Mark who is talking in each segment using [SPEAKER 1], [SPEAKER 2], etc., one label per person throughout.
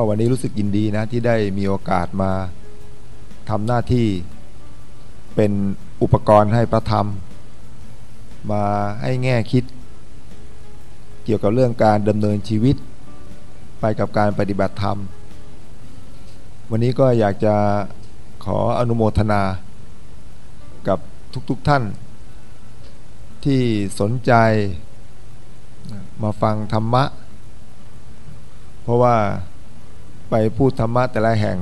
[SPEAKER 1] ก็วันนี้รู้สึกยินดีนะที่ได้มีโอกาสมาทำหน้าที่เป็นอุปกรณ์ให้พระธรรม มาให้แง่คิด เกี่ยวกับเรื่องการดำเนินชีวิต ไปกับการปฏิบัติธรรม วันนี้ก็อยากจะขออนุโมทนา กับทุกๆทท่าน ที่สนใจมาฟังธรรมะ เพราะว่า ไปพูดธรรมะแต่ละแห่ง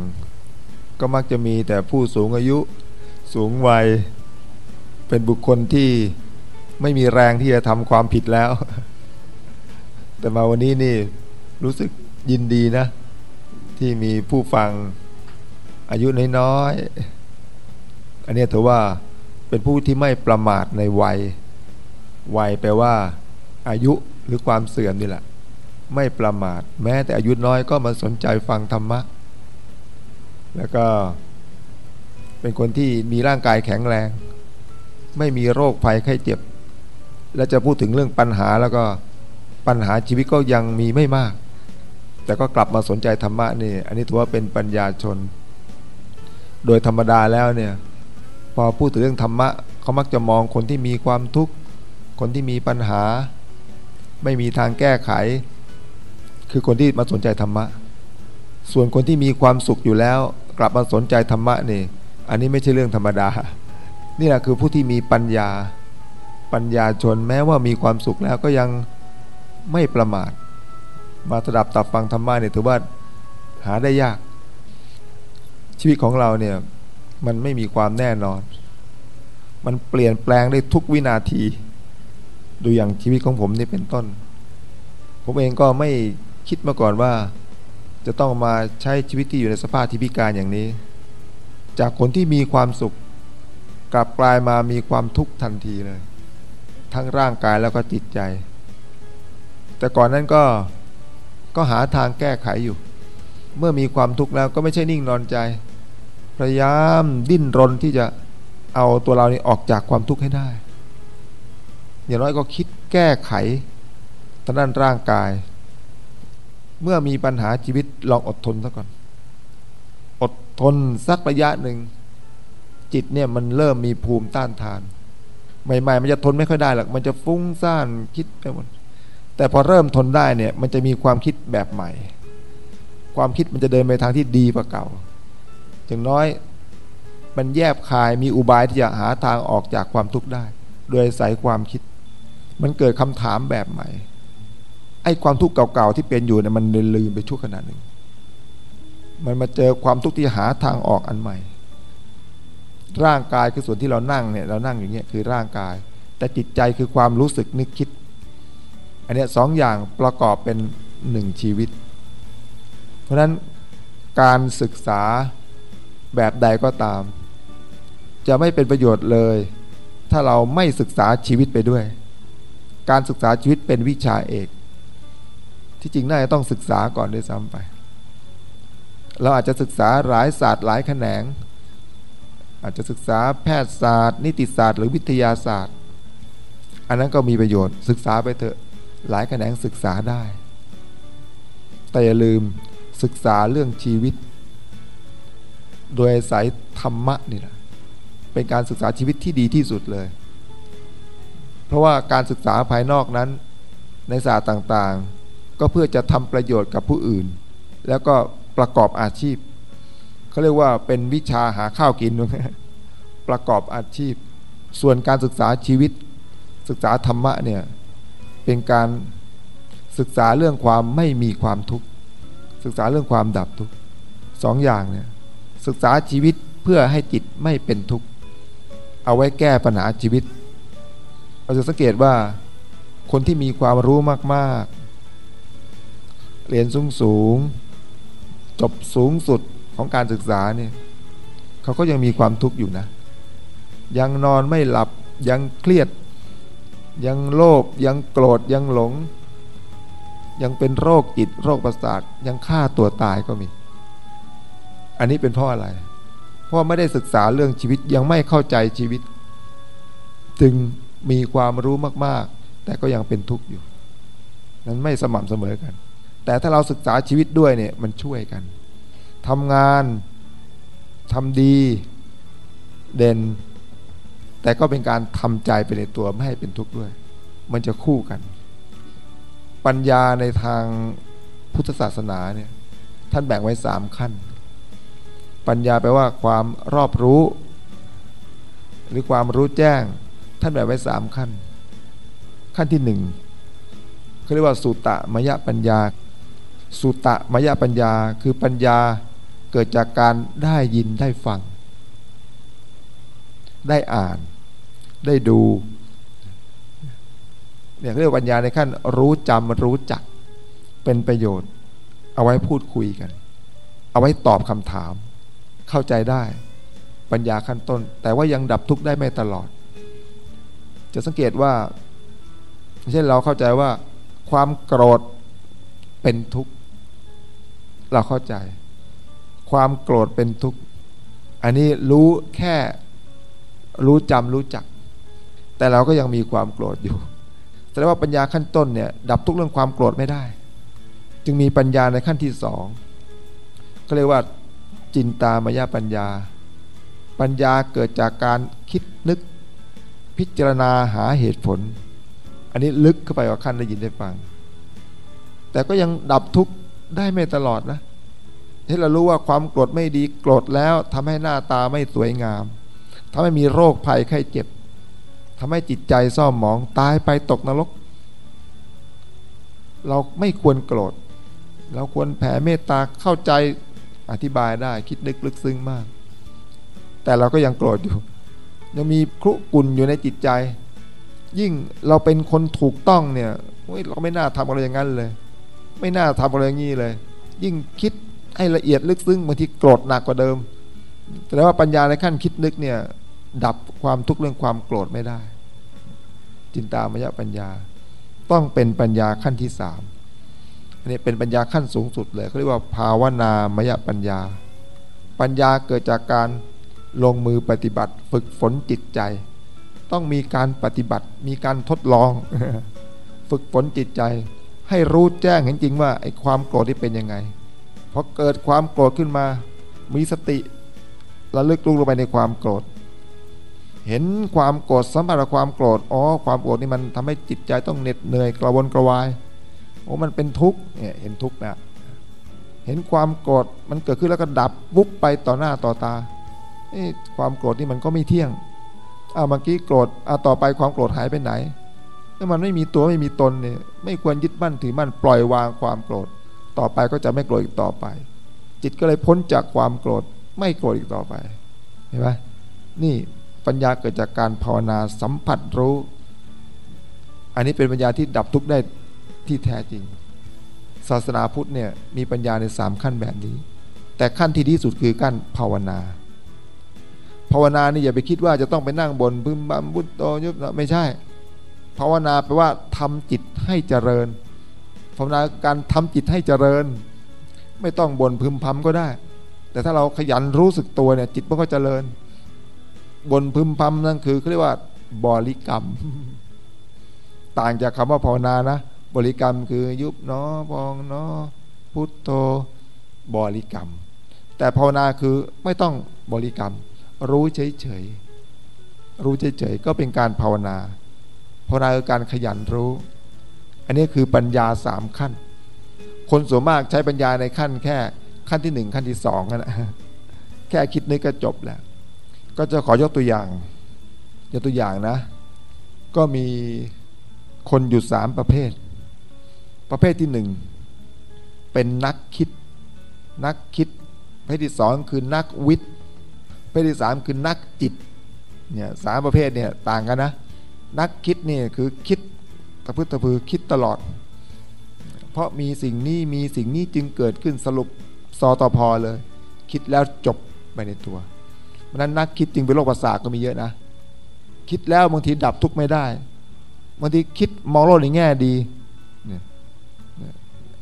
[SPEAKER 1] ก็มักจะมีแต่ผู้สูงอายุสูงวัย เป็นบุคคลที่ไม่มีแรงที่จะทำความผิดแล้ว แต่มาวันนี้นี่รู้สึกยินดีนะ ที่มีผู้ฟังอายุน้อยๆอันนี้ถือว่าเป็นผู้ที่ไม่ประมาทในวัย วัยแปลว่า อายุหรือความเสื่อมนี่แหละ ไม่ประมาท แม้แต่อายุน้อยก็มาสนใจฟังธรรมะ แล้วก็เป็นคนที่มีร่างกายแข็งแรง ไม่มีโรคภัยไข้เจ็บ และจะพูดถึงเรื่องปัญหาแล้วก็ปัญหาชีวิตก็ยังมีไม่มาก แต่ก็กลับมาสนใจธรรมะนี่ อันนี้ถือว่าเป็นปัญญาชน โดยธรรมดาแล้วเนี่ยพอพูดถึงเรื่องธรรมะเขามักจะมองคนที่มีความทุกข์ คนที่มีปัญหา ไม่มีทางแก้ไข คือคนที่มาสนใจธรรมะ ส่วนคนที่มีความสุขอยู่แล้ว กลับมาสนใจธรรมะนี่ อันนี้ไม่ใช่เรื่องธรรมดา นี่แหละคือผู้ที่มีปัญญา ปัญญาชนแม้ว่ามีความสุขแล้วก็ยังไม่ประมาท มาสดับตับฟังธรรมะเนี่ยถือว่าหาได้ยาก ชีวิตของเราเนี่ยมันไม่มีความแน่นอน มันเปลี่ยนแปลงได้ทุกวินาที ดูอย่างชีวิตของผมนี่เป็นต้น ผมเองก็ไม่ คิดมาก่อนว่า จะต้องมาใช้ชีวิตที่อยู่ในสภาพที่พิการอย่างนี้ จากคนที่มีความสุข กลับกลายมามีความทุกข์ทันทีเลย ทั้งร่างกายแล้วก็จิตใจ แต่ก่อนนั้นก็ก็หาทางแก้ไขอยู่ เมื่อมีความทุกข์แล้วก็ไม่ใช่นิ่งนอนใจพยายามดิ้นรนที่จะเอาตัวเรานี่ออกจากความทุกข์ให้ได้ อย่างน้อยก็คิดแก้ไขทางด้านร่างกาย เมื่อมีปัญหาชีวิตลองอดทนซะก่อน อดทนสักระยะหนึ่ง จิตเนี่ยมันเริ่มมีภูมิต้านทาน ใหม่ ๆ มันจะทนไม่ค่อยได้หรอกมันจะฟุ้งซ่านคิดไปหมดแต่พอเริ่มทนได้เนี่ย มันจะมีความคิดแบบใหม่ ความคิดมันจะเดินไปทางที่ดีกว่าเก่าอย่างน้อยมันแยบคายมีอุบายที่จะหาทางออกจากความทุกข์ได้ โดยใส่ความคิด มันเกิดคำถามแบบใหม่ ไอ้ความทุกข์เก่าๆที่เป็นอยู่เนี่ยมันลืมไปชั่วขณะหนึ่ง มันมาเจอความทุกข์ที่หาทางออกอันใหม่ ร่างกายคือส่วนที่เรานั่งเนี่ยเรานั่งอย่างเงี้ยคือร่างกาย แต่จิตใจคือความรู้สึกนึกคิด อันเนี้ยสองอย่างประกอบเป็นหนึ่งชีวิต เพราะฉะนั้นการศึกษาแบบใดก็ตาม จะไม่เป็นประโยชน์เลย ถ้าเราไม่ศึกษาชีวิตไปด้วย การศึกษาชีวิตเป็นวิชาเอก ที่จริงน่าจะต้องศึกษาก่อนด้วยซ้ำไป เราอาจจะศึกษาหลายศาสตร์หลายแขนง อาจจะศึกษาแพทยศาสตร์ นิติศาสตร์หรือวิทยาศาสตร์ อันนั้นก็มีประโยชน์ ศึกษาไปเถอะหลายแขนงศึกษาได้ แต่อย่าลืมศึกษาเรื่องชีวิต โดยอาศัยธรรมะนี่แหละเป็นการศึกษาชีวิตที่ดีที่สุดเลย เพราะว่าการศึกษาภายนอกนั้นในศาสตร์ต่างๆ ก็เพื่อจะทำประโยชน์กับผู้อื่น แล้วก็ประกอบอาชีพเขาเรียกว่าเป็นวิชาหาข้าวกิน ประกอบอาชีพ ส่วนการศึกษาชีวิต ศึกษาธรรมะเนี่ยเป็นการศึกษาเรื่องความไม่มีความทุกข์ศึกษาเรื่องความดับทุกข์สองอย่างเนี่ยศึกษาชีวิตเพื่อให้จิตไม่เป็นทุกข์เอาไว้แก้ปัญหาชีวิต เราจะสังเกตว่าคนที่มีความรู้มาก เรียนสูงสูง จบสูงสุดของการศึกษาเนี่ยเขาก็ยังมีความทุกข์อยู่นะ ยังนอนไม่หลับยังเครียด ยังโลภยังโกรธยังหลง ยังเป็นโรคจิตโรคประสาทยังฆ่าตัวตายก็มี อันนี้เป็นเพราะอะไร เพราะไม่ได้ศึกษาเรื่องชีวิตยังไม่เข้าใจชีวิต จึงมีความรู้มาก ๆ แต่ก็ยังเป็นทุกข์อยู่ นั้นไม่สม่ำเสมอกัน แต่ถ้าเราศึกษาชีวิตด้วยเนี่ยมันช่วยกันทำงานทำดีเด่น แต่ก็เป็นการทำใจไปในตัวไม่ให้เป็นทุกข์ด้วย มันจะคู่กัน ปัญญาในทางพุทธศาสนาเนี่ยท่านแบ่งไว้สามขั้น ปัญญาแปลว่าความรอบรู้ หรือความรู้แจ้ง ท่านแบ่งไว้สามขั้น ขั้นที่หนึ่งเขาเรียกว่าสุตตะมยปัญญา สุตะมยปัญญาคือปัญญาเกิดจากการได้ยินได้ฟัง ได้อ่าน ได้ดูเนี่ยเรียกปัญญาในขั้นรู้จำรู้จักเป็นประโยชน์ เอาไว้พูดคุยกัน เอาไว้ตอบคำถาม เข้าใจได้ ปัญญาขั้นต้น แต่ว่ายังดับทุกข์ได้ไม่ตลอด จะสังเกตว่าเช่นเราเข้าใจว่าความโกรธเป็นทุกข์ เราเข้าใจ ความโกรธเป็นทุกข์ อันนี้รู้แค่รู้จำรู้จัก แต่เราก็ยังมีความโกรธอยู่แสดงว่าปัญญาขั้นต้นเนี่ยดับทุกเรื่องความโกรธไม่ได้ จึงมีปัญญาในขั้นที่สองก็เรียกว่าจินตามายาปัญญา ปัญญาเกิดจากการคิดนึกพิจารณาหาเหตุผล อันนี้ลึกเข้าไปกว่าขั้นได้ยินได้ฟัง แต่ก็ยังดับทุกข์ ได้ไม่ตลอดนะที่เรารู้ว่าความโกรธไม่ดีโกรธแล้วทำให้หน้าตาไม่สวยงามทำให้มีโรคภัยไข้เจ็บทำให้จิตใจเศร้าหมองตายไปตกนรก เราไม่ควรโกรธ เราควรแผ่เมตตาเข้าใจอธิบายได้คิดนึกลึกซึ้งมาก แต่เราก็ยังโกรธอยู่ ยังมีครุกุลอยู่ในจิตใจ ยิ่งเราเป็นคนถูกต้องเนี่ยเราไม่น่าทำอะไรอย่างนั้นเลย ไม่น่าทำอะไรอย่างนี้เลย ยิ่งคิดให้ละเอียดลึกซึ้งบางทีโกรธหนักกว่าเดิม แต่ว่าปัญญาในขั้นคิดนึกเนี่ย ดับความทุกข์เรื่องความโกรธไม่ได้ จินตามยปัญญา ต้องเป็นปัญญาขั้นที่สามอันนี้เป็นปัญญาขั้นสูงสุดเลยเขาเรียกว่าภาวนามยปัญญา ปัญญาเกิดจากการลงมือปฏิบัติ ฝึกฝนจิตใจ ต้องมีการปฏิบัติ มีการทดลอง ฝึกฝนจิตใจ ให้รู้แจ้งเห็นจริงว่าไอ้ความโกรธที่เป็นยังไงพอเกิดความโกรธขึ้นมา มีสติระลึกรู้ลงไปในความโกรธ เห็นความโกรธสัมผัสความโกรธอ๋อความโกรธนี่มันทำให้จิตใจต้องเหน็ดเหนื่อยกระวนกระวายโอ้มันเป็นทุกข์เนี่ยเห็นทุกข์นะเห็นความโกรธมันเกิดขึ้นแล้วก็ดับวุบไปต่อหน้าต่อตาความโกรธนี่มันก็ไม่เที่ยงอ้าวเมื่อกี้โกรธอ้าต่อไปความโกรธหายไปไหน ถ้ามันไม่มีตัวไม่มีตนเนี่ยไม่ควรยึดมั่นถือมั่นปล่อยวางความโกรธ ต่อไปก็จะไม่โกรธอีกต่อไป จิตก็เลยพ้นจากความโกรธ ไม่โกรธอีกต่อไปเห็นไหมนี่ปัญญาเกิดจากการภาวนาสัมผัสรู้ อันนี้เป็นปัญญาที่ดับทุกข์ได้ที่แท้จริง ศาสนาพุทธเนี่ยมีปัญญาในสามขั้นแบบนี้ แต่ขั้นที่ดีสุดคือขั้นภาวนา ภาวนานี่อย่าไปคิดว่าจะต้องไปนั่งบนพึมบัมบุตโตยุบไม่ใช่ ภาวนาแปลว่าทำจิตให้เจริญ ภาวนาการทำจิตให้เจริญ ไม่ต้องบนพึมพำก็ได้ แต่ถ้าเราขยันรู้สึกตัวเนี่ย จิตมันก็เจริญบนพึมพำนั่นคือเขาเรียกว่าบริกรรม ต่างจากคำว่าภาวนานะบริกรรมคือยุบเนอพองเนอพุทโธบริกรรม แต่ภาวนาคือไม่ต้องบริกรรม รู้เฉยๆรู้เฉยๆก็เป็นการภาวนา ภาวนาคือการขยันรู้ อันนี้คือปัญญาสามขั้น คนส่วนมากใช้ปัญญาในขั้นแค่ขั้นที่หนึ่งขั้นที่สองนะแค่คิดนึกก็จบแล้ว ก็จะขอยกตัวอย่างยกตัวอย่างนะ ก็มีคนอยู่สามประเภท ประเภทที่หนึ่งเป็นนักคิด นักคิด ประเภทที่สองคือนักวิทย์ประเภทที่สามคือนักจิตเนี่ยสามประเภทเนี่ยต่างกันนะ นักคิดนี่คือคิดตะพื้ตะพือคิดตลอด เพราะมีสิ่งนี้มีสิ่งนี้จึงเกิดขึ้นสรุปสอต่อพอเลย คิดแล้วจบไปในตัวราะนั้นนักคิดจริงเป็นโรคประสาทก็มีเยอะนะ คิดแล้วบางทีดับทุกข์ไม่ได้บางทีคิดมองโลกในแง่ดีเนี่ย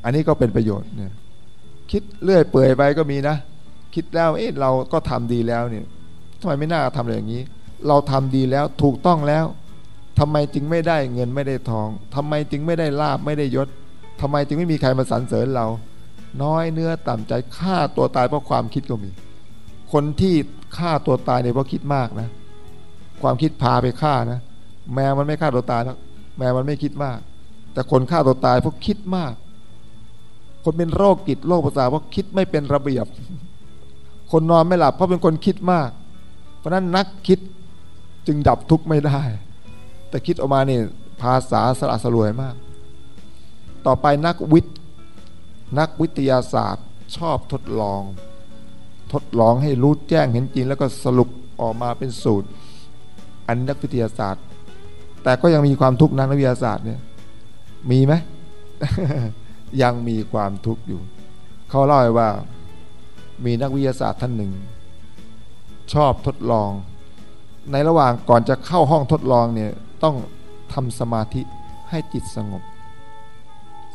[SPEAKER 1] อันนี้ก็เป็นประโยชน์เนี่ยคิดเลื่อยเปื่อยไปก็มีนะ คิดแล้วเอ๊ะเราก็ทำดีแล้วเนี่ยทำไมไม่น่าทำอะไรอย่างนี้ เราทำดีแล้วถูกต้องแล้ว ทำไมจึงไม่ได้เงินไม่ได้ทองทำไมจึงไม่ได้ลาบไม่ได้ยศทำไมจึงไม่มีใครมาสรรเสริญเรา น้อยเนื้อต่ำใจฆ่าตัวตายเพราะความคิดก็มี คนที่ฆ่าตัวตายเนี่ยเพราะคิดมากนะ ความคิดพาไปฆ่านะ แมวมันไม่ฆ่าตัวตายแล้วแมวมันไม่คิดมาก แต่คนฆ่าตัวตายเพราะคิดมาก คนเป็นโรคกิจโรคประสาทเพราะคิดไม่เป็นระเบียบ คนนอนไม่หลับเพราะเป็นคนคิดมาก เพราะนั้นนักคิดจึงดับทุกข์ไม่ได้ แต่คิดออกมาเนี่ยภาษาสละสลวยมาก ต่อไปนักวิทย์นักวิทยาศาสตร์ชอบทดลอง ทดลองให้รู้แจ้งเห็นจริง แล้วก็สรุปออกมาเป็นสูตร อันนักวิทยาศาสตร์ แต่ก็ยังมีความทุกข์นักวิทยาศาสตร์เนี่ยมีไหมยังมีความทุกข์อยู่ เขาเล่าว่ามีนักวิทยาศาสตร์ท่านหนึ่ง ชอบทดลอง ในระหว่างก่อนจะเข้าห้องทดลองเนี่ย ต้องทำสมาธิให้จิตสงบ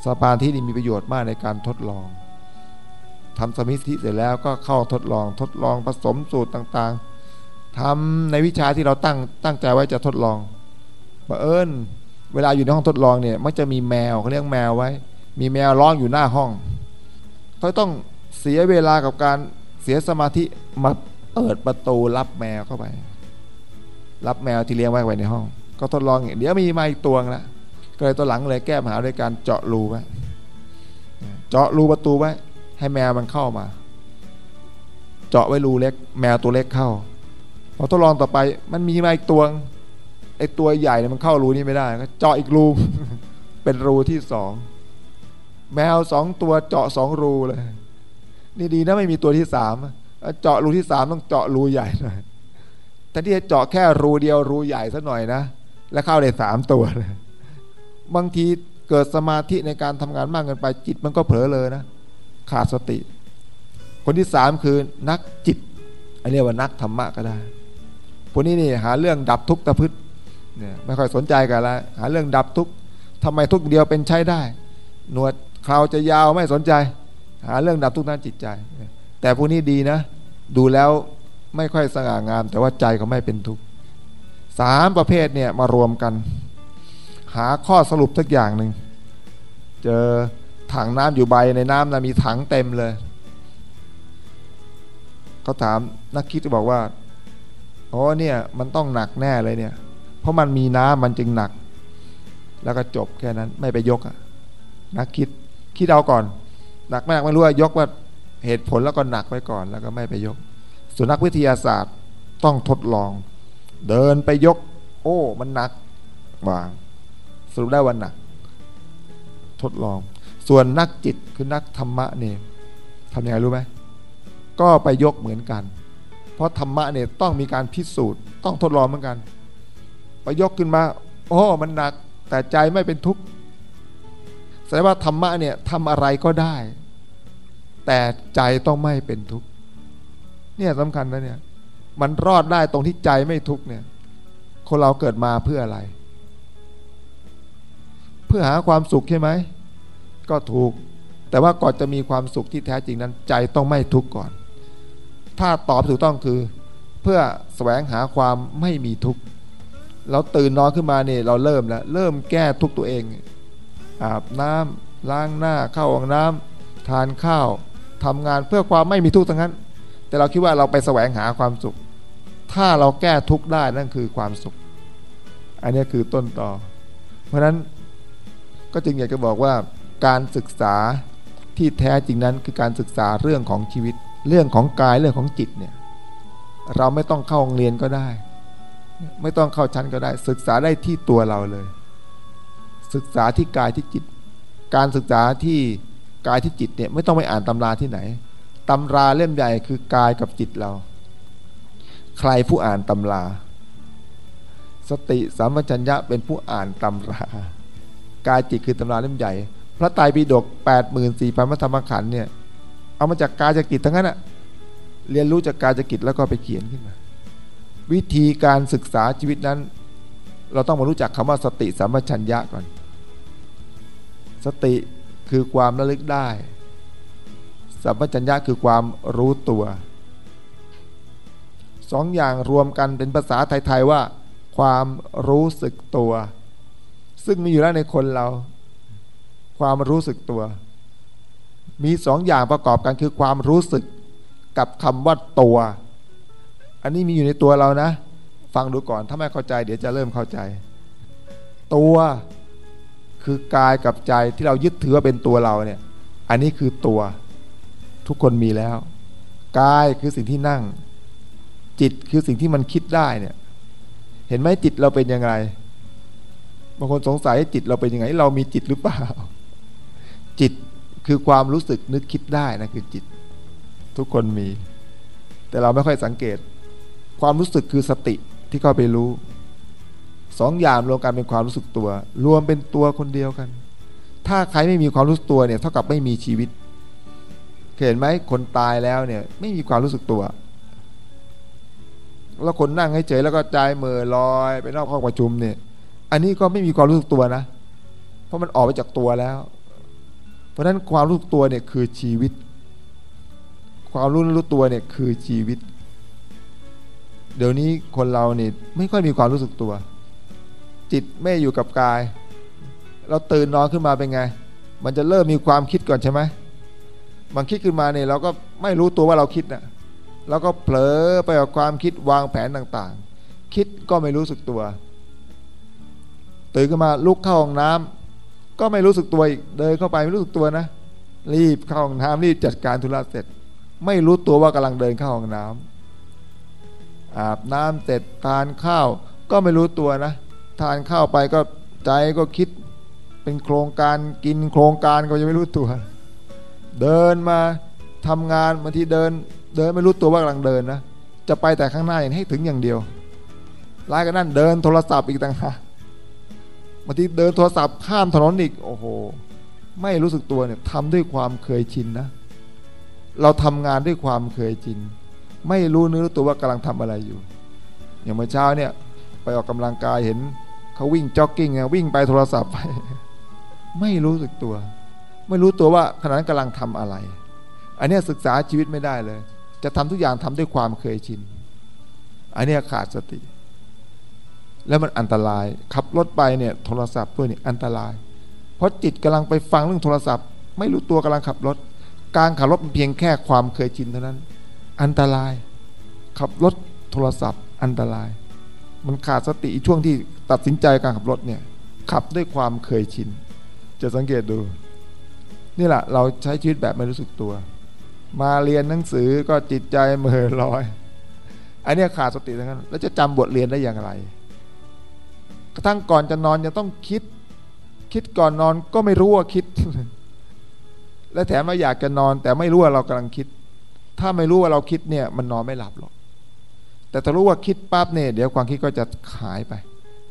[SPEAKER 1] สมาธินี่มีประโยชน์มากในการทดลองทำสมาธิเสร็จแล้วก็เข้าทดลองทดลองผสมสูตรต่างๆทำในวิชาที่เราตั้งตั้งใจไว้จะทดลองบังเอิญเวลาอยู่ในห้องทดลองเนี่ยมักจะมีแมวเขาเลี้ยงแมวไว้ มีแมวร้องอยู่หน้าห้องเขาต้องเสียเวลากับการเสียสมาธิมาเปิดประตูรับแมวเข้าไป รับแมวที่เลี้ยงไว้ไว้ในห้อง ก็ทดลองเดี๋ยวมีมาอีกตัวละก็เลยตัวหลังเลยแก้ปัญหาด้วยการเจาะรูไว้เจาะรูประตูไว้ ให้แมวมันเข้ามา เจาะไว้รูเล็ก แมวตัวเล็กเข้าพอทดลองต่อไป มันมีมาอีกตัวไอ้ตัวใหญ่เนี่ยมันเข้ารูนี้ไม่ได้ก็เจาะอีกรูเป็นรูที่สองแมวสองตัวเจาะสองรูเลย นี่ดีนะไม่มีตัวที่สามเจาะรูที่สามต้องเจาะรูใหญ่หน่อยแต่ที่จะเจาะแค่รูเดียวรูใหญ่สัหน่อยนะ แล้วเข้าได้สามตัวเลยบางทีเกิดสมาธิในการทำงานมากเกินไปจิตมันก็เผลอเลยนะขาดสติ คนที่สามคือนักจิตอันนี้ว่านักธรรมะก็ได้พวกนี้นี่หาเรื่องดับทุกข์ตะพึดเนี่ยไม่ค่อยสนใจกันละหาเรื่องดับทุกข์ทำไมทุกเดียวเป็นใช้ได้ หนวดคราวจะยาวไม่สนใจ หาเรื่องดับทุกข์ทางจิตใจ แต่พวกนี้ดีนะ ดูแล้วไม่ค่อยสง่างาม แต่ว่าใจเขาไม่เป็นทุกข์ สามประเภทเนี่ยมารวมกัน หาข้อสรุปสักอย่างหนึ่ง เจอถังน้ำอยู่ใบในน้ำนะมีถังเต็มเลยเขาถามนักคิดจะบอกว่าโอ้เนี่ยมันต้องหนักแน่เลยเนี่ย เพราะมันมีน้ำมันจึงหนัก แล้วก็จบแค่นั้นไม่ไปยกอะนักคิดคิดเอาก่อน หนักไม่หนักไม่รู้ว่ายกว่าเหตุผลแล้วก็หนักไว้ก่อน แล้วก็ไม่ไปยกส่วนนักวิทยาศาสตร์ต้องทดลอง เดินไปยก โอ้มันหนักวางสรุปได้วันหนัก ทดลอง ส่วนนักจิตคือนักธรรมะเนี่ยทำยังไงรู้ไหมก็ไปยกเหมือนกัน เพราะธรรมะเนี่ยต้องมีการพิสูจน์ต้องทดลองเหมือนกัน ไปยกขึ้นมา โอ้มันหนัก แต่ใจไม่เป็นทุกข์แสดงว่าธรรมะเนี่ยทำอะไรก็ได้ แต่ใจต้องไม่เป็นทุกข์เนี่ยสำคัญนะเนี่ย มันรอดได้ตรงที่ใจไม่ทุกเนี่ย คนเราเกิดมาเพื่ออะไร เพื่อหาความสุขใช่ไหม ก็ถูก แต่ว่าก่อนจะมีความสุขที่แท้จริงนั้น ใจต้องไม่ทุกข์ก่อน ถ้าตอบถูกต้องคือ เพื่อแสวงหาความไม่มีทุกข์เราตื่นนอนขึ้นมาเนี่ยเราเริ่มแล้ว เริ่มแก้ทุกตัวเอง อาบน้ำล้างหน้าเข้าห้องน้ำทานข้าวทำงานเพื่อความไม่มีทุกข์ทั้งนั้น แต่เราคิดว่าเราไปแสวงหาความสุข ถ้าเราแก้ทุกข์ได้นั่นคือความสุข อันนี้คือต้นต่อ เพราะฉะนั้นก็จึงอยากจะบอกว่าการศึกษาที่แท้จริงนั้นคือการศึกษาเรื่องของชีวิต เรื่องของกายเรื่องของจิตเนี่ยเราไม่ต้องเข้าโรงเรียนก็ได้ ไม่ต้องเข้าชั้นก็ได้ ศึกษาได้ที่ตัวเราเลย ศึกษาที่กายที่จิต การศึกษาที่กายที่จิตเนี่ยไม่ต้องไปอ่านตำราที่ไหนตำราเล่มใหญ่คือกายกับจิตเรา ใครผู้อ่านตำรา สติสัมปชัญญะเป็นผู้อ่านตำรากายจิตคือตำราเล่มใหญ่ พระไตรปิฎกแปดหมื่นสี่พันพระธรรมขันธ์เนี่ยเอามาจากกายจกิตทั้งนั้นอะเรียนรู้จากกายจกิตแล้วก็ไปเขียนขึ้นมา วิธีการศึกษาชีวิตนั้น เราต้องมารู้จักคำว่าสติสัมปชัญญะก่อน สติคือความระลึกได้ สัมปชัญญะคือความรู้ตัว สองอย่างรวมกันเป็นภาษาไทย ๆ ว่า ความรู้สึกตัว ซึ่งมีอยู่แล้วในคนเรา ความรู้สึกตัว มีสองอย่างประกอบกันคือความรู้สึกกับคำว่าตัว อันนี้มีอยู่ในตัวเรานะ ฟังดูก่อนถ้าไม่เข้าใจ เดี๋ยวจะเริ่มเข้าใจ ตัวคือกายกับใจที่เรายึดถือว่าเป็นตัวเราเนี่ย อันนี้คือตัว ทุกคนมีแล้ว กายคือสิ่งที่นั่ง จิตคือสิ่งที่มันคิดได้เนี่ย เห็นไหมจิตเราเป็นยังไงบางคนสงสัยจิตเราเป็นยังไง เรามีจิตหรือเปล่า จิตคือความรู้สึกนึกคิดได้นะคือจิต ทุกคนมี แต่เราไม่ค่อยสังเกต ความรู้สึกคือสติที่เข้าไปรู้สองอย่างรวมกันเป็นความรู้สึกตัว รวมเป็นตัวคนเดียวกัน ถ้าใครไม่มีความรู้สึกตัวเนี่ย เท่ากับไม่มีชีวิตเห็นไหมคนตายแล้วเนี่ย ไม่มีความรู้สึกตัว แล้วคนนั่งให้เฉยแล้วก็ใจเมื่อลอยไปนอกห้องประชุมเนี่ย อันนี้ก็ไม่มีความรู้สึกตัวนะ เพราะมันออกไปจากตัวแล้ว เพราะฉะนั้นความรู้สึกตัวเนี่ยคือชีวิต ความรู้รู้ตัวเนี่ยคือชีวิต เดี๋ยวนี้คนเราเนี่ยไม่ค่อยมีความรู้สึกตัว จิตไม่อยู่กับกาย เราตื่นนอนขึ้นมาเป็นไง มันจะเริ่มมีความคิดก่อนใช่ไหมมันคิดขึ้นมาเนี่ยเราก็ไม่รู้ตัวว่าเราคิดนะ่ะ เราก็เผลอไปกับความคิดวางแผนต่างๆ คิดก็ไม่รู้สึกตัว ตื่นขึ้นมาลุกเข้าห้องน้ำก็ไม่รู้สึกตัวอีกเดินเข้าไปไม่รู้สึกตัวนะ รีบเข้าห้องน้ำรีบจัดการธุระเสร็จ ไม่รู้ตัวว่ากำลังเดินเข้าห้องน้ำอาบน้ำเสร็จทานข้าว ก็ไม่รู้ตัวนะ ทานข้าวไปก็ใจก็คิดเป็นโครงการกินโครงการก็ยังไม่รู้ตัว เดินมาทำงานบางทีเดิน เดินไม่รู้ตัวว่ากำลังเดินนะจะไปแต่ข้างหน้าอย่างให้ถึงอย่างเดียวร้ายกันนั่นเดินโทรศัพท์อีกต่างหากบางทีเดินโทรศัพท์ข้ามถนนอีกโอ้โห ไม่รู้สึกตัวเนี่ยทำด้วยความเคยชินนะ เราทำงานด้วยความเคยชิน ไม่รู้เนื้อตัวว่ากำลังทำอะไรอยู่ อย่างเมื่อเช้าเนี่ย ไปออกกำลังกายเห็นเขาวิ่งจ็อกกิ้งวิ่งไปโทรศัพท์ไปไม่รู้สึกตัว ไม่รู้ตัวว่าขณะนั้นกำลังทำอะไร อันนี้ศึกษาชีวิตไม่ได้เลย จะทำทุกอย่างทำด้วยความเคยชิน อันนี้ขาดสติ แล้วมันอันตราย ขับรถไปเนี่ยโทรศัพท์ด้วยนี่อันตราย เพราะจิตกำลังไปฟังเรื่องโทรศัพท์ ไม่รู้ตัวกำลังขับรถ การขับรถเพียงแค่ความเคยชินเท่านั้น อันตราย ขับรถโทรศัพท์อันตราย มันขาดสติช่วงที่ตัดสินใจการขับรถเนี่ยขับด้วยความเคยชิน จะสังเกตดู นี่แหละเราใช้ชีวิตแบบไม่รู้สึกตัว มาเรียนหนังสือก็จิตใจเมื่อลอย อันนี้ขาดสติทั้งนั้นแล้วจะจำบทเรียนได้อย่างไร กระทั่งก่อนจะนอนจะต้องคิด คิดก่อนนอนก็ไม่รู้ว่าคิด และแถมมาอยากจะนอน แต่ไม่รู้ว่าเรากำลังคิด ถ้าไม่รู้ว่าเราคิดเนี่ย มันนอนไม่หลับหรอก แต่ถ้ารู้ว่าคิดปั๊บเนี่ยเดี๋ยวความคิดก็จะหายไป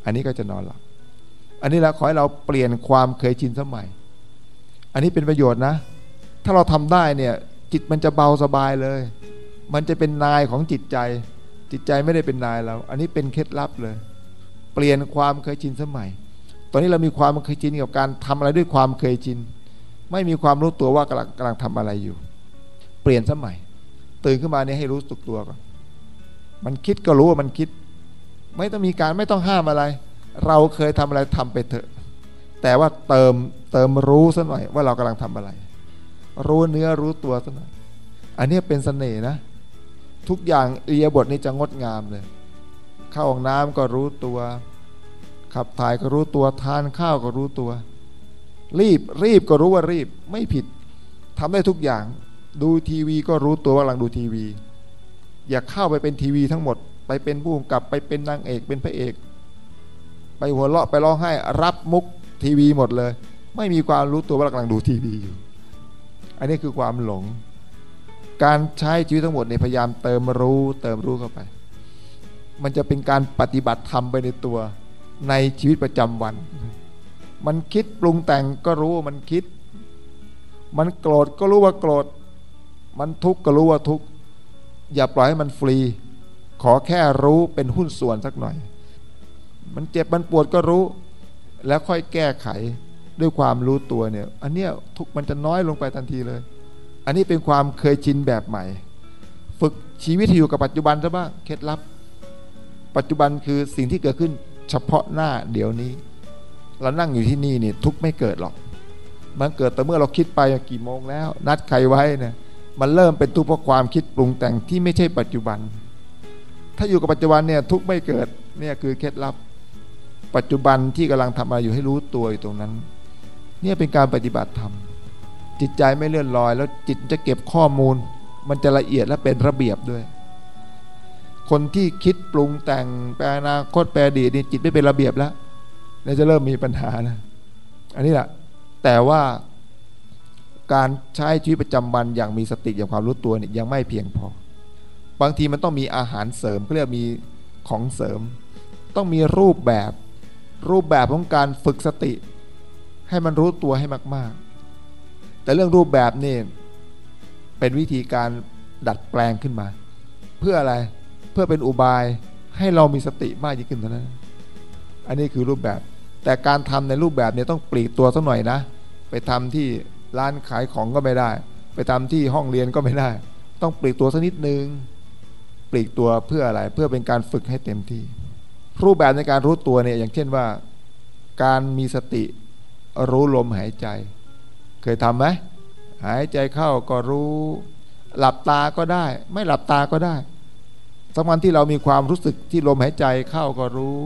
[SPEAKER 1] อันนี้ก็จะนอนหลับ อันนี้เราขอให้เราเปลี่ยนความเคยชินสมัย อันนี้เป็นประโยชน์นะ ถ้าเราทำได้เนี่ย จิตมันจะเบาสบายเลย มันจะเป็นนายของจิตใจ จิตใจไม่ได้เป็นนายเรา อันนี้เป็นเคล็ดลับเลย เปลี่ยนความเคยชินสมัย ตอนนี้เรามีความเคยชินกับการทำอะไรด้วยความเคยชิน ไม่มีความรู้ตัวว่ากำลังกำลังทำอะไรอยู่ เปลี่ยนสมัย ตื่นขึ้นมาเนี่ยให้รู้สึกตัวก่อนมันคิดก็รู้ว่ามันคิด ไม่ต้องมีการไม่ต้องห้ามอะไร เราเคยทำอะไรทำไปเถอะ แต่ว่าเติมเติมรู้ซะหน่อยว่าเรากำลังทำอะไร รู้เนื้อรู้ตัวซะหน่อยอันนี้เป็นสเสน่ห์นะ ทุกอย่างเอียบทนี้จะงดงามเลย เข้าห้องน้ำก็รู้ตัว ขับถ่ายก็รู้ตัวทานข้าวก็รู้ตัว รีบรีบก็รู้ว่ารีบไม่ผิดทำได้ทุกอย่าง ดูทีวีก็รู้ตัวว่ากำลังดูทีวี อย่าเข้าไปเป็นทีวีทั้งหมด ไปเป็นผู้กำกับไปเป็นนางเอกเป็นพระเอก ไปหัวเราะไปร้องไห้รับมุกทีวีหมดเลย ไม่มีความรู้ตัวว่ากำลังดูทีวีอยู่ อันนี้คือความหลง การใช้ชีวิตทั้งหมดในพยายามเติมรู้เติมรู้เข้าไป มันจะเป็นการปฏิบัติธรรมไปในตัวในชีวิตประจำวัน มันคิดปรุงแต่งก็รู้ว่ามันคิด มันโกรธก็รู้ว่าโกรธ มันทุกข์ก็รู้ว่าทุกข์ อย่าปล่อยให้มันฟรี ขอแค่รู้เป็นหุ้นส่วนสักหน่อย มันเจ็บมันปวดก็รู้ แล้วค่อยแก้ไข ด้วยความรู้ตัวเนี่ย อันเนี้ยทุกมันจะน้อยลงไปทันทีเลย อันนี้เป็นความเคยชินแบบใหม่ ฝึกชีวิตอยู่กับปัจจุบันซะบ้างเคล็ดลับ ปัจจุบันคือสิ่งที่เกิดขึ้นเฉพาะหน้าเดี๋ยวนี้ เรานั่งอยู่ที่นี่เนี่ยทุกไม่เกิดหรอก มันเกิดแต่เมื่อเราคิดไปกี่โมงแล้ว นัดใครไว้เนี่ยมันเริ่มเป็นทุกข์เพราะความคิดปรุงแต่งที่ไม่ใช่ปัจจุบัน ถ้าอยู่กับปัจจุบันเนี่ยทุกไม่เกิดเนี่ยคือเคล็ดลับ ปัจจุบันที่กำลังทำอะไรอยู่ให้รู้ตัวอยู่ตรงนั้น เนี่ยเป็นการปฏิบัติธรรม จิตใจไม่เลื่อนลอย แล้วจิตจะเก็บข้อมูล มันจะละเอียดและเป็นระเบียบด้วย คนที่คิดปรุงแต่งแปลอนาคตแปลดีนี่จิตไม่เป็นระเบียบแล้วเนี่ยจะเริ่มมีปัญหานะอันนี้แหละแต่ว่าการใช้ชีวิตประจำวันอย่างมีสติอย่างความรู้ตัวเนี่ยยังไม่เพียงพอ บางทีมันต้องมีอาหารเสริมเรียกมีของเสริม ต้องมีรูปแบบรูปแบบของการฝึกสติ ให้มันรู้ตัวให้มาก ๆ แต่เรื่องรูปแบบนี่เป็นวิธีการดัดแปลงขึ้นมา เพื่ออะไรเพื่อเป็นอุบายให้เรามีสติมากยิ่งขึ้นเท่านั้น อันนี้คือรูปแบบ แต่การทำในรูปแบบเนี่ยต้องปลีกตัวสักหน่อยนะ ไปทำที่ร้านขายของก็ไม่ได้ ไปทำที่ห้องเรียนก็ไม่ได้ ต้องปลีกตัวสักนิดนึงปลีกตัวเพื่ออะไร เพื่อเป็นการฝึกให้เต็มที่ รูปแบบในการรู้ตัวเนี่ยอย่างเช่นว่า การมีสติ รู้ลมหายใจ เคยทำไหมหายใจเข้าก็รู้ หลับตาก็ได้ ไม่หลับตาก็ได้สักวันที่เรามีความรู้สึกที่ลมหายใจเข้าก็รู้